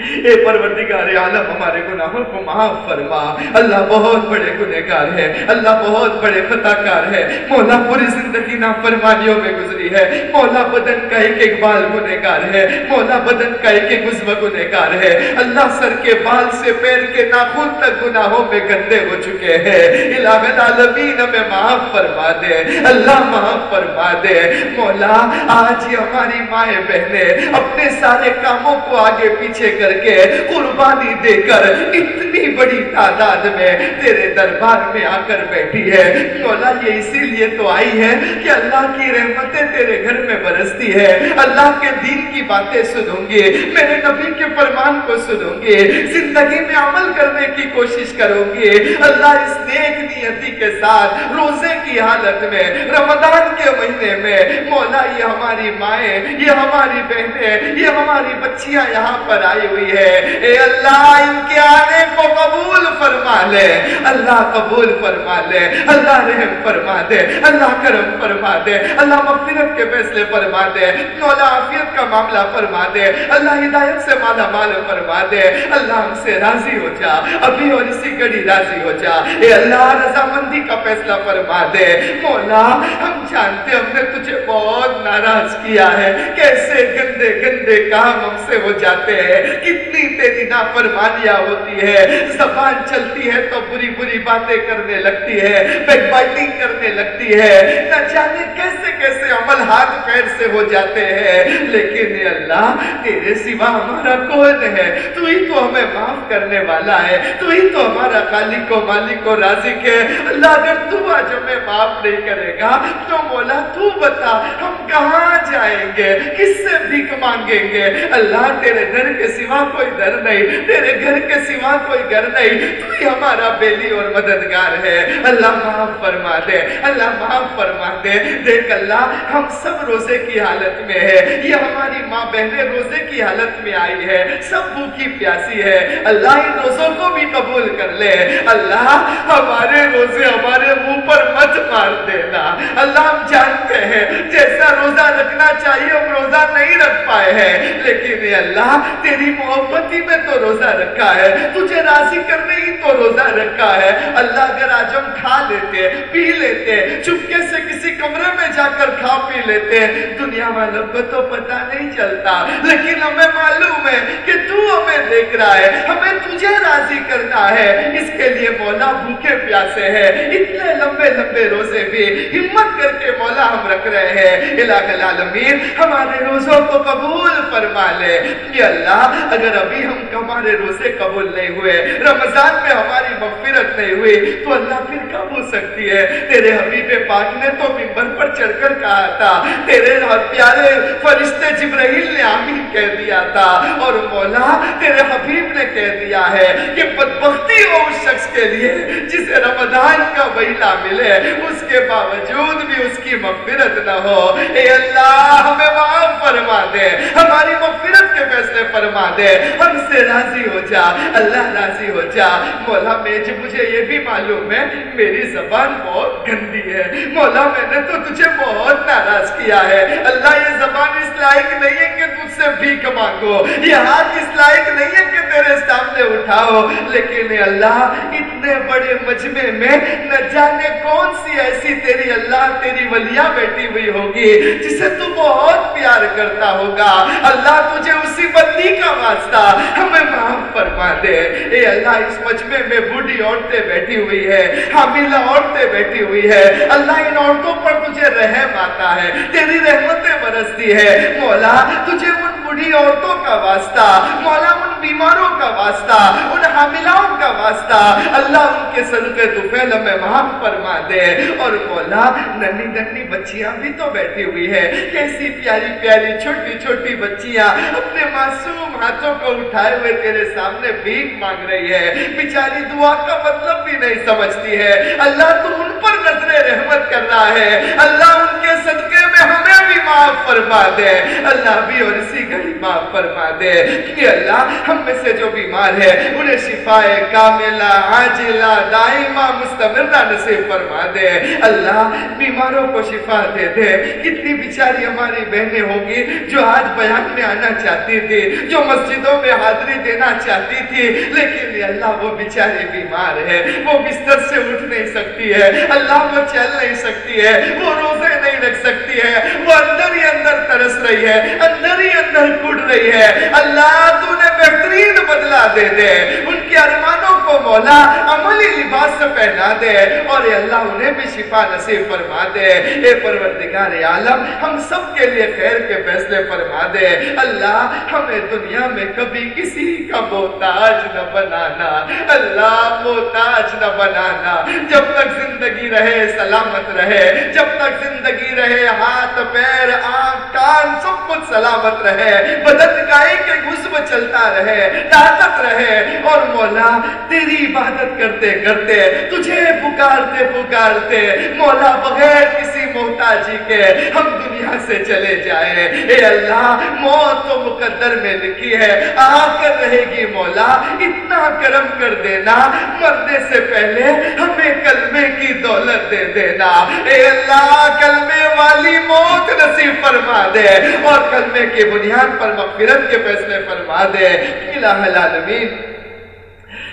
اے پروردگار عالم ہمارے گناہوں کو معاف فرما۔ اللہ بہت بڑے گنہگار ہے، اللہ بہت بڑے خطا کار ہے۔ مولا پوری زندگی نا فرمانیوں میں گزری ہے۔ مولا بدن کا ایک ایک بال گنہگار ہے۔ مولا بدن کا ایک ایک عزو گنہگار ہے۔ اللہ سر کے بال سے پیر کے ناخون تک گناہوں میں گندے ہو چکے ہیں۔ الہ العالمین ہمیں معاف فرما دے۔ اللہ معاف فرما دے۔ مولا، آج یہ ہماری مائیں بہنیں اپنے سارے کاموں کو آگے پیچھے کر کر کے قربانی دے کر اتنی بڑی تعداد میں تیرے دربار میں آ کر بیٹھی ہے۔ مولا، یہ اسی لیے تو آئی ہے کہ اللہ کی رحمتیں تیرے گھر میں برستی ہے۔ اللہ کے دین کی باتیں سنوں گے، میرے نبی کے فرمان کو سنوں گے۔ زندگی میں عمل کرنے کی کوشش کروں گے۔ اللہ اس نیک نیتی کے ساتھ روزے کی حالت میں، رمضان کے مہینے میں، مولا، یہ ہماری مائیں، یہ ہماری بہنیں، یہ ہماری بچیاں یہاں پر آئی ہوئی ہوئی ہے۔ اے اللہ، ان کے آنے کو قبول فرما لے۔ اللہ قبول فرما لے۔ اللہ رحم فرما دے۔ اللہ کرم فرما دے۔ اللہ مغفرت کے فیصلے فرما دے۔ مولا عافیت کا معاملہ فرما دے۔ اللہ ہدایت سے مالا مال فرما دے۔ اللہ ہم سے راضی ہو جا۔ ابھی اور اسی گڑی راضی ہو جا۔ اے اللہ، رضامندی کا فیصلہ فرما دے۔ مولا، ہم جانتے ہم نے تجھے بہت ناراض کیا ہے۔ کیسے گندے گندے کام ہم سے ہو جاتے ہیں۔ کتنی تیری نافرمانیاں ہوتی ہے، زبان چلتی ہے تو بری بری باتیں کرنے لگتی ہے بیک بائٹنگ کرنے لگتی ہے۔ نہ جانے کیسے کیسے عمل ہاتھ پیر سے ہو جاتے ہیں۔ لیکن اے اللہ، تیرے سوا ہمارا کون ہے؟ تو ہی تو ہمیں معاف کرنے والا ہے۔ تو ہی تو ہمارا خالق و مالک و رازق ہے۔ اللہ، اگر تو آج ہمیں معاف نہیں کرے گا، تو مولا تو بتا، ہم کہاں جائیں گے؟ کس سے بھیک مانگیں گے؟ اللہ، تیرے در کے سوا کوئی در نہیں، تیرے گھر کے سوا کوئی گھر نہیں۔ تو ہی ہمارا بیلی اور مددگار ہے۔ اللہ معاف فرما دے، اللہ معاف فرما دے۔ دیکھ اللہ، ہم سب روزے کی حالت میں ہے یہ ہماری ماں بہنیں روزے کی حالت میں آئی ہے سب بھوکی پیاسی ہے اللہ ان روزوں کو بھی قبول کر لے۔ اللہ، ہمارے روزے ہمارے منہ پر مت مار دینا۔ اللہ، ہم جانتے ہیں، جیسا روزہ رکھنا چاہیے، ہم روزہ نہیں رکھ پائے ہیں۔ لیکن اللہ، تیری محبتی میں تو روزہ رکھا ہے، تجھے راضی کرنے ہی تو روزہ رکھا ہے۔ اللہ اگر آج ہم کھا لیتے، پی لیتے، چپکے سے کسی کمرے میں جا کر کھا پی لیتے، دنیا والوں کو تو پتا نہیں چلتا، لیکن ہمیں معلوم ہے کہ تو ہمیں دیکھ رہا ہے، ہمیں تجھے راضی کرنا ہے۔ اس کے لیے مولا بھوکے پیاسے ہیں۔ اتنے لمبے لمبے روزے بھی ہمت کر کے مولا ہم رکھ رہے ہیں۔ الہ العالمین ہمارے روزوں کو قبول فرما لے۔ کہ اللہ اگر ابھی ہم ہمارے روزے قبول نہیں ہوئے، رمضان میں ہماری مغفرت نہیں ہوئی، تو اللہ پھر کب ہو سکتی ہے؟ تیرے حبیب پاک نے تو ممبر پر چڑھ کر کہا تھا، تیرے پیارے فرشتے جبرائیل نے آمین کہہ دیا تھا، اور مولا تیرے حبیب نے کہہ دیا ہے کہ بدبختی ہو اس شخص کے لیے جسے رمضان کا وحیلہ ملے، اس کے باوجود بھی اس کی مغفرت نہ ہو۔ اے اللہ، ہمیں معاف فرما دے، ہماری مغفرت کے فیصلے فرما دے۔ دے۔ ہم سے راضی ہو جا، اللہ راضی ہو جا۔ مولا، میں جو مجھے یہ بھی معلوم ہے، میری زبان بہت گندی ہے۔ مولا، میں نے تو تجھے بہت ناراض کیا ہے۔ اللہ، یہ زبان اس لائق نہیں ہے کہ تجھ سے بھیک مانگو۔ یہ ہاتھ اس لائق نہیں ہے کہ تیرے سامنے اٹھاؤ۔ لیکن اللہ، اتنے بڑے مجمع میں نہ جانے کون سی ایسی تیری اللہ، تیری ولیہ بیٹھی ہوئی ہوگی جسے تو بہت پیار کرتا ہوگا۔ اللہ، تجھے اسی بندی کا واسطہ ہمیں معاف فرما دے۔ اے اللہ، اس مجمع میں بوڑھی عورتیں بیٹھی ہوئی ہے حاملہ عورتیں بیٹھی ہوئی ہے اللہ ان عورتوں پر تجھے رحم آتا ہے۔ تیری رحمتیں برستی ہے مولا، تجھے ان بڑھی عورتوں کا واسطہ، مولا ان بیماروں کا واسطہ، ان حاملاؤں کا واسطہ، اللہ ان کے صدقے تو پہلے میں معاف فرما دے۔ اور مولا، ننی ننی بچیاں بھی تو بیٹھی ہوئی ہے کیسی پیاری پیاری چھوٹی چھوٹی بچیاں اپنے معصوم ہاتھ ہاتھوں کو اٹھائے ہوئے تیرے سامنے بھیک مانگ رہی ہے۔ بیچاری دعا کا مطلب بھی نہیں سمجھتی ہے۔ اللہ تو ان پر نظر رحمت کر رہا ہے۔ اللہ ان کے صدقے میں ہمیں بھی معاف فرما دے۔ اللہ بھی اور اسی گھڑی معاف فرما دے۔ کہ اللہ ہم میں سے جو بیمار ہے، انہیں شفا کاملہ، عاجلہ، دائمہ، مستمرہ نصیب فرما دے۔ اللہ بیماروں کو شفا دے دے۔ کتنی بیچاری ہماری بہنیں ہوگی جو آج بیان میں آنا چاہتی تھی، جو مسجد مسجدوں میں حاضری دینا چاہتی تھی لیکن اللہ وہ بیچاری بیمار ہے وہ بستر سے اٹھ نہیں سکتی ہے اللہ وہ چل نہیں سکتی ہے وہ روزے نہیں رکھ سکتی ہے وہ اندر ہی اندر ترس رہی ہے اندر ہی اندر کڑ رہی ہے اللہ تو نے بہترین بدلا دے دے ان کے ارمانوں کو مولا عملی لباس سے پہنا دے اور اے اللہ انہیں بھی شفا نصیب فرما دے اے پروردگار عالم ہم سب کے لیے خیر کے فیصلے فرما دے اللہ ہمیں دنیا میں کبھی کسی کا محتاج نہ بنانا، اللہ محتاج نہ بنانا۔ جب تک زندگی رہے، سلامت رہے۔ جب تک زندگی رہے، ہاتھ، پیر، آنکھ، کان، سب کچھ سلامت رہے۔ بدن گائے کے غصب چلتا رہے، طاقت رہے۔ اور مولا، تیری عبادت کرتے کرتے، تجھے پکارتے پکارتے، مولا بغیر کسی محتاجی کے ہم دنیا سے چلے جائیں اے اللہ، موت تو مقدر میں لکھی ہے آ کر رہے گی مولا، اتنا کرم کر دینا۔ مرنے سے پہلے ہمیں کلمے کی دولت دے دینا۔ اے اللہ، کلمے والی موت نصیب فرما دے۔ اور کلمے کی بنیاد پر مغفرت کے فیصلے فرما دے۔ الہ العالمین۔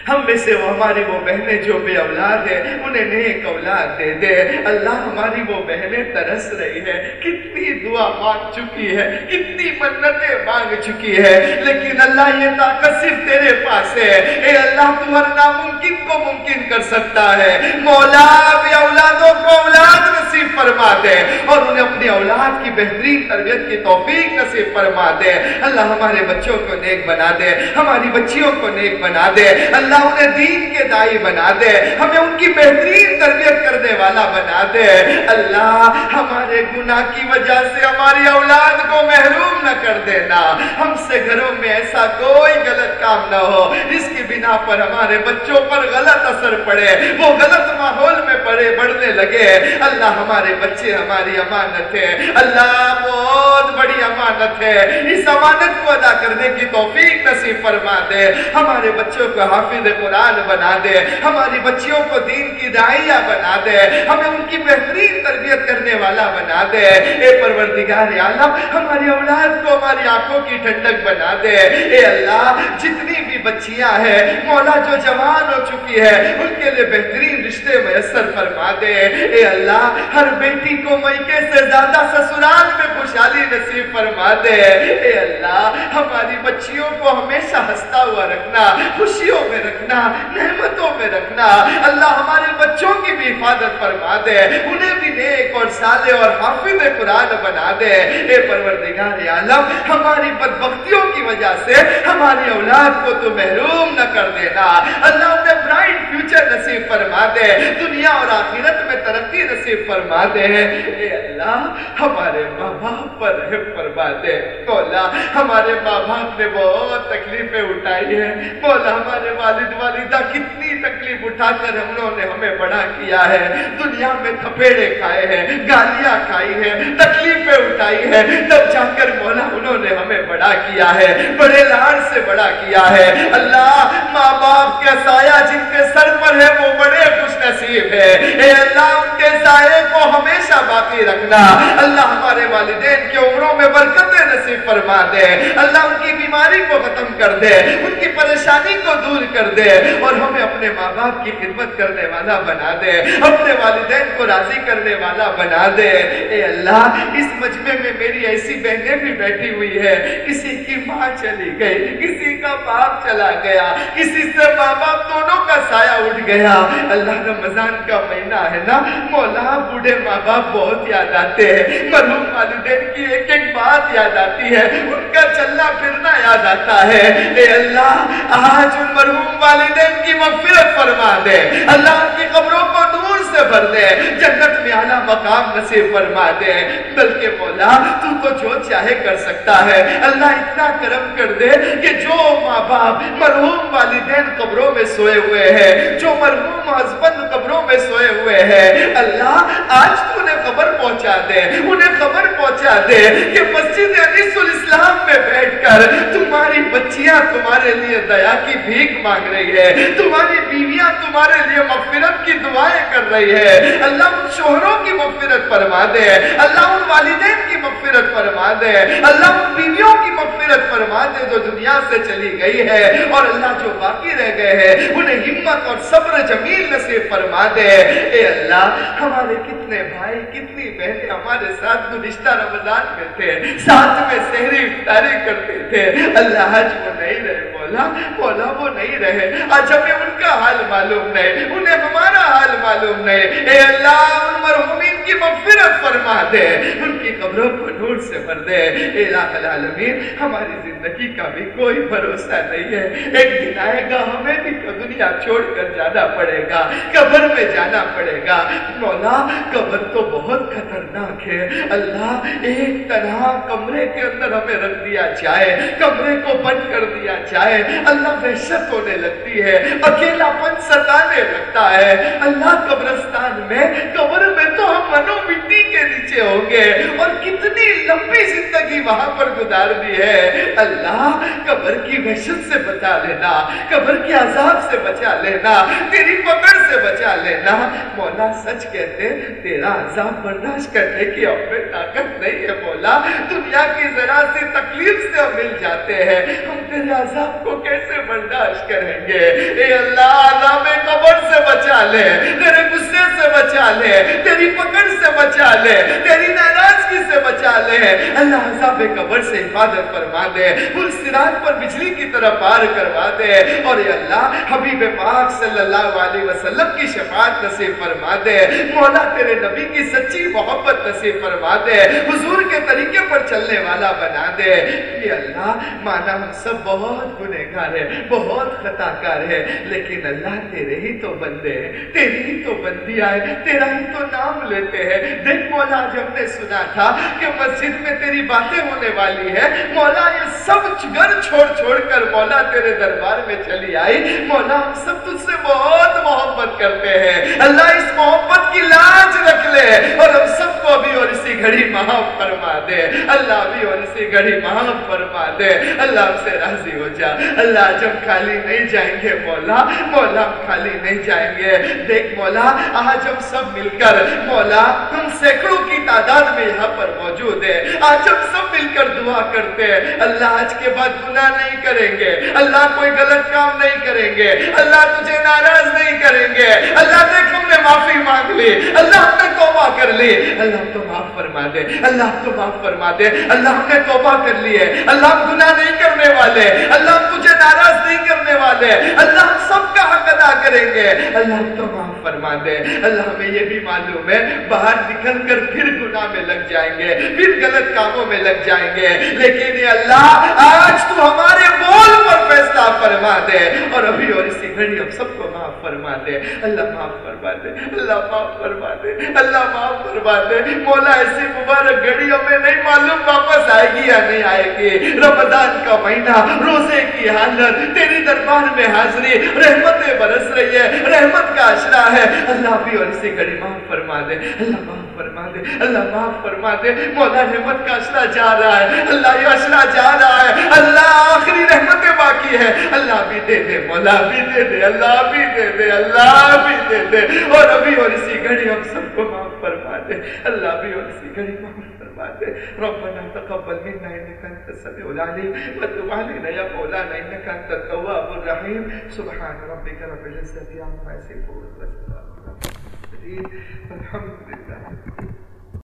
ہم میں سے وہ ہماری وہ بہنیں جو بے اولاد ہیں، انہیں نیک اولاد دے دے۔ اللہ ہماری وہ بہنیں ترس رہی ہے کتنی دعا مانگ چکی ہے، کتنی منتیں مانگ چکی ہے۔ لیکن اللہ یہ طاقت صرف تیرے پاس ہے۔ اے اللہ، تو ہر ناممکن کو ممکن کر سکتا ہے۔ مولا بے اولادوں کو اولاد نصیب فرما دے اور انہیں اپنی اولاد کی بہترین تربیت کی توفیق نصیب فرما دے۔ اللہ ہمارے بچوں کو نیک بنا دے، ہماری بچیوں کو نیک بنا دے۔ اللہ اللہ انہیں دین کے دائی بنا دے، ہمیں ان کی بہترین تربیت کرنے والا بنا دے۔ اللہ ہمارے گناہ کی وجہ سے ہماری اولاد کو محروم نہ کر دینا۔ ہم سے گھروں میں ایسا کوئی غلط کام نہ ہو۔ اس کی بنا پر ہمارے بچوں پر غلط اثر پڑے۔ وہ غلط ماحول میں پڑے، بڑھنے لگے۔ اللہ ہمارے بچے ہماری امانت ہے۔ اللہ بہت بڑی امانت ہے۔ اس امانت کو ادا کرنے کی توفیق نصیب فرما دے۔ ہمارے بچوں کو حافظ حافظ قرآن بنا دے، ہماری بچیوں کو دین کی دائیہ بنا دے، ہمیں ان کی بہترین تربیت کرنے والا بنا دے۔ اے پروردگار عالم، ہماری اولاد کو ہماری آنکھوں کی ٹھنڈک بنا دے۔ اے اللہ، جتنی بھی بچیاں ہیں، مولا جو جوان ہو چکی ہے، ان کے لیے بہترین رشتے میسر فرما دے۔ اے اللہ، ہر بیٹی کو مئیکے سے زیادہ سسرال میں خوشحالی نصیب فرما دے۔ اے اللہ، ہماری بچیوں کو ہمیشہ ہستا ہوا رکھنا، خوشیوں میں رکھنا رکھنا، نعمتوں میں رکھنا۔ اللہ ہمارے بچوں کی بھی حفاظت فرما دے۔ انہیں بھی نیک اور صالح اور حافظ قرآن بنا دے۔ اے پروردگار عالم، ہماری بدبختیوں کی وجہ سے ہماری اولاد کو تو محروم نہ کر دینا۔ اللہ انہیں برائٹ فیوچر نصیب فرما دے۔ دنیا اور آخرت میں ترقی نصیب فرما دے۔ اے اللہ، ہمارے ماں باپ پر رحم فرما دے۔ مولا، ہمارے ماں باپ نے بہت تکلیفیں اٹھائی ہیں۔ مولا، ہمارے والد والدہ کتنی تکلیف اٹھا کر ہم لوگوں نے ہمیں بڑا کیا ہے۔ دنیا میں تھپیڑے کھائے ہیں، گالیاں کھائی ہیں، تکلیفیں اٹھائی ہیں۔ تب جا کر مولا انہوں نے ہمیں بڑا کیا ہے، بڑے لاڑ سے بڑا کیا ہے۔ اللہ، ماں باپ کے سایہ جن کے سر پر ہے، وہ بڑے خوش نصیب ہے اے اللہ، ان کے سائے کو ہمیشہ باقی رکھنا۔ اللہ ہمارے والدین کی عمروں میں برکتیں نصیب فرما دے۔ اللہ ان کی بیماری کو ختم کر دے، ان کی پریشانی کو دور کر کر دے اور ہمیں اپنے ماں باپ کی خدمت کرنے والا بنا دے، اپنے والدین کو راضی کرنے والا بنا دے۔ اے اللہ، اس مجمع میں میری ایسی بہنیں بھی بیٹھی ہوئی ہے کسی کی ماں چلی گئی، کسی کا باپ چلا گیا، کسی سے ماں باپ دونوں کا سایہ اٹھ گیا۔ اللہ رمضان کا مہینہ ہے نا؟ مولا، بوڑھے ماں باپ بہت یاد آتے ہیں۔ مرحوم والدین کی ایک ایک بات یاد آتی ہے، ان کا چلنا پھرنا یاد آتا ہے۔ اے اللہ، آج مرحوم والدین کی مغفرت فرما دے۔ اللہ ان کی قبروں کو نور سے بھر دے۔ جنت میں اعلیٰ مقام نصیب فرما دے۔ بلکہ مولا مولا تو تو جو چاہے کر سکتا ہے۔ اللہ اتنا کرم کر دے کہ جو ماں باپ مرحوم والدین قبروں میں سوئے ہوئے ہیں، جو مرحوم ہسبند قبروں میں سوئے ہوئے ہیں۔ اللہ، آج تو انہیں خبر پہنچا دے۔ انہیں خبر پہنچا دے کہ مسجد انیس الاسلام میں بیٹھ کر تمہاری بچیاں تمہارے لیے دیا کی بھیک مانگ رہی ہے۔ تمہاری بیویاں تمہارے لیے مغفرت کی دعائیں کر رہی ہے۔ اللہ ان شوہروں کی مغفرت فرما دے۔ اللہ ان والدین کی مغفرت فرما دے۔ اللہ ان بیویوں کی مغفرت فرما دے جو دنیا سے چلی گئی ہے۔ اور اللہ جو باقی رہ گئے ہیں، انہیں ہمت اور صبر جمیل نصیب فرما دے۔ اے اللہ، ہمارے کتنے بھائی، کتنی بہنیں ہمارے ساتھ گزشتہ رمضان میں تھے۔ ساتھ میں سہری افطاری کرتے تھے۔ اللہ، آج وہ نہیں رہے، مولا مولا وہ نہیں رہے۔ ہیں۔ آج ہمیں ان کا حال معلوم نہیں، انہیں ہمارا حال معلوم نہیں۔ اے اللہ ان مرحومین کی مغفرت فرما دے، ان کی قبروں کو نور سے بھر دے۔ اے الہ العالمین، ہماری زندگی کا بھی کوئی بھروسہ نہیں ہے۔ ایک دن آئے گا، ہمیں بھی دنیا چھوڑ کر جانا پڑے گا، قبر میں جانا پڑے گا۔ مولا، قبر تو بہت خطرناک ہے۔ اللہ، ایک طرح کمرے کے اندر ہمیں رکھ دیا جائے، کمرے کو بند کر دیا جائے۔ اللہ وحشت ہونے لگے لگتی ہے اکیلا پن ستانے لگتا ہے۔ اللہ قبرستان میں، قبر میں تو ہم منو مٹی کے نیچے ہوں گے۔ اور کتنی لمبی زندگی وہاں پر گزار دی ہے۔ اللہ، قبر کی وحشت سے بچا لینا، قبر کی عذاب سے بچا لینا، تیری پکڑ سے بچا لینا۔ مولا سچ کہتے، تیرا عذاب برداشت کرنے کی ہمیں طاقت نہیں ہے مولا۔ دنیا کی ذرا سی تکلیف سے ہم مل جاتے ہیں۔ ہم تیرے عذاب کو کیسے برداشت کریں؟ کریں گے۔ اے اللہ عذاب قبر سے بچا لے، تیرے غصے سے بچا لے، تیری پکڑ سے بچا لے، تیری ناراضگی سے بچا لے۔ اللہ عذاب قبر سے حفاظت فرما دے، پل سراج پر بجلی کی طرح پار کروا دے۔ اور اے اللہ، حبیب پاک صلی اللہ علیہ وسلم کی شفاعت نصیب فرما دے۔ مولا تیرے نبی کی سچی محبت نصیب فرما دے۔ حضور کے طریقے پر چلنے والا بنا دے۔ اے اللہ، مانا ہم سب بہت گنہگار ہے بہت خطا کار ہے، لیکن اللہ تیرے ہی تو بندے ہیں، تیری ہی تو بندیاں ہیں، تیرا ہی تو نام لیتے ہیں۔ دیکھ مولا آج ہم نے سنا تھا کہ مسجد میں تیری باتیں ہونے والی ہے مولا، یہ سب گھر چھوڑ چھوڑ کر مولا تیرے دربار میں چلی آئی۔ مولا، ہم سب تجھ سے بہت محبت کرتے ہیں۔ اللہ، اس محبت کی لاج رکھ لے اور ہم سب کو بھی اور اسی گھڑی معاف فرما دے۔ اللہ، بھی اور اسی گھڑی معاف فرما دے۔ اللہ، ہم سے راضی ہو جا۔ اللہ، جب خالی نہیں جائیں گے مولا مولا خالی نہیں جائیں گے۔ دیکھ مولا، آج ہم سب مل کر، مولا ہم سینکڑوں کی تعداد میں یہاں پر موجود ہے آج ہم سب مل کر دعا کرتے ہیں۔ اللہ آج کے بعد گناہ نہیں کریں گے۔ اللہ کوئی غلط کام نہیں کریں گے۔ اللہ تجھے ناراض نہیں کریں گے۔ اللہ دیکھ ہم نے معافی مانگ لی۔ اللہ ہم نے توبہ کر لی۔ اللہ تو معاف فرما دے۔ اللہ تو معاف فرما دے۔ اللہ ہم نے توبہ کر لی ہے۔ اللہ ہم گناہ نہیں کرنے والے۔ اللہ ہم تجھے ناراض نہیں کرنے والے۔ دے اللہ سب کا حق ادا کریں گے۔ اللہ تو معاف فرما دے اللہ ہمیں یہ بھی معلوم ہے، باہر نکل کر پھر گناہ میں لگ جائیں گے، پھر غلط کاموں میں لگ جائیں گے۔ لیکن یہ اللہ، آج تو ہمارے بول پر فیصلہ فرما دے اور ابھی اور اسی گھڑی ہم سب کو معاف فرما دے اللہ معاف فرما دے اللہ معاف فرما دے اللہ معاف فرما دے مولا، ایسی مبارک گھڑی ہمیں نہیں معلوم واپس آئے گی یا نہیں آئے گی۔ رمضان کا مہینہ، روزے کی حالت، تیری دربار میں حاضری رحمتیں برس رہی ہے، رحمت کا اشرا ہے۔ اللہ بھی اور اسی گھڑی معاف فرما دے۔ اللہ معاف فرما دے۔ اللہ معاف فرما دے۔ مولا رحمت کا اشرا جا رہا ہے۔ اللہ یہ اشرا جا رہا ہے۔ اللہ آخری رحمتیں باقی ہے۔ اللہ بھی دے دے، مولا بھی دے دے۔ اللہ بھی دے دے، اللہ بھی دے دے۔ اور ابھی اور اسی گھڑی ہم سب کو معاف فرما دے۔ اللہ بھی اور اسی گھڑی معاف دے ربنا تقبل منا إنك أنت السميع العليم وتب علينا يا مولانا إنك أنت التواب الرحيم. سبحان ربك رب العزة عما يصفون وسلام على المرسلين. والحمد لله.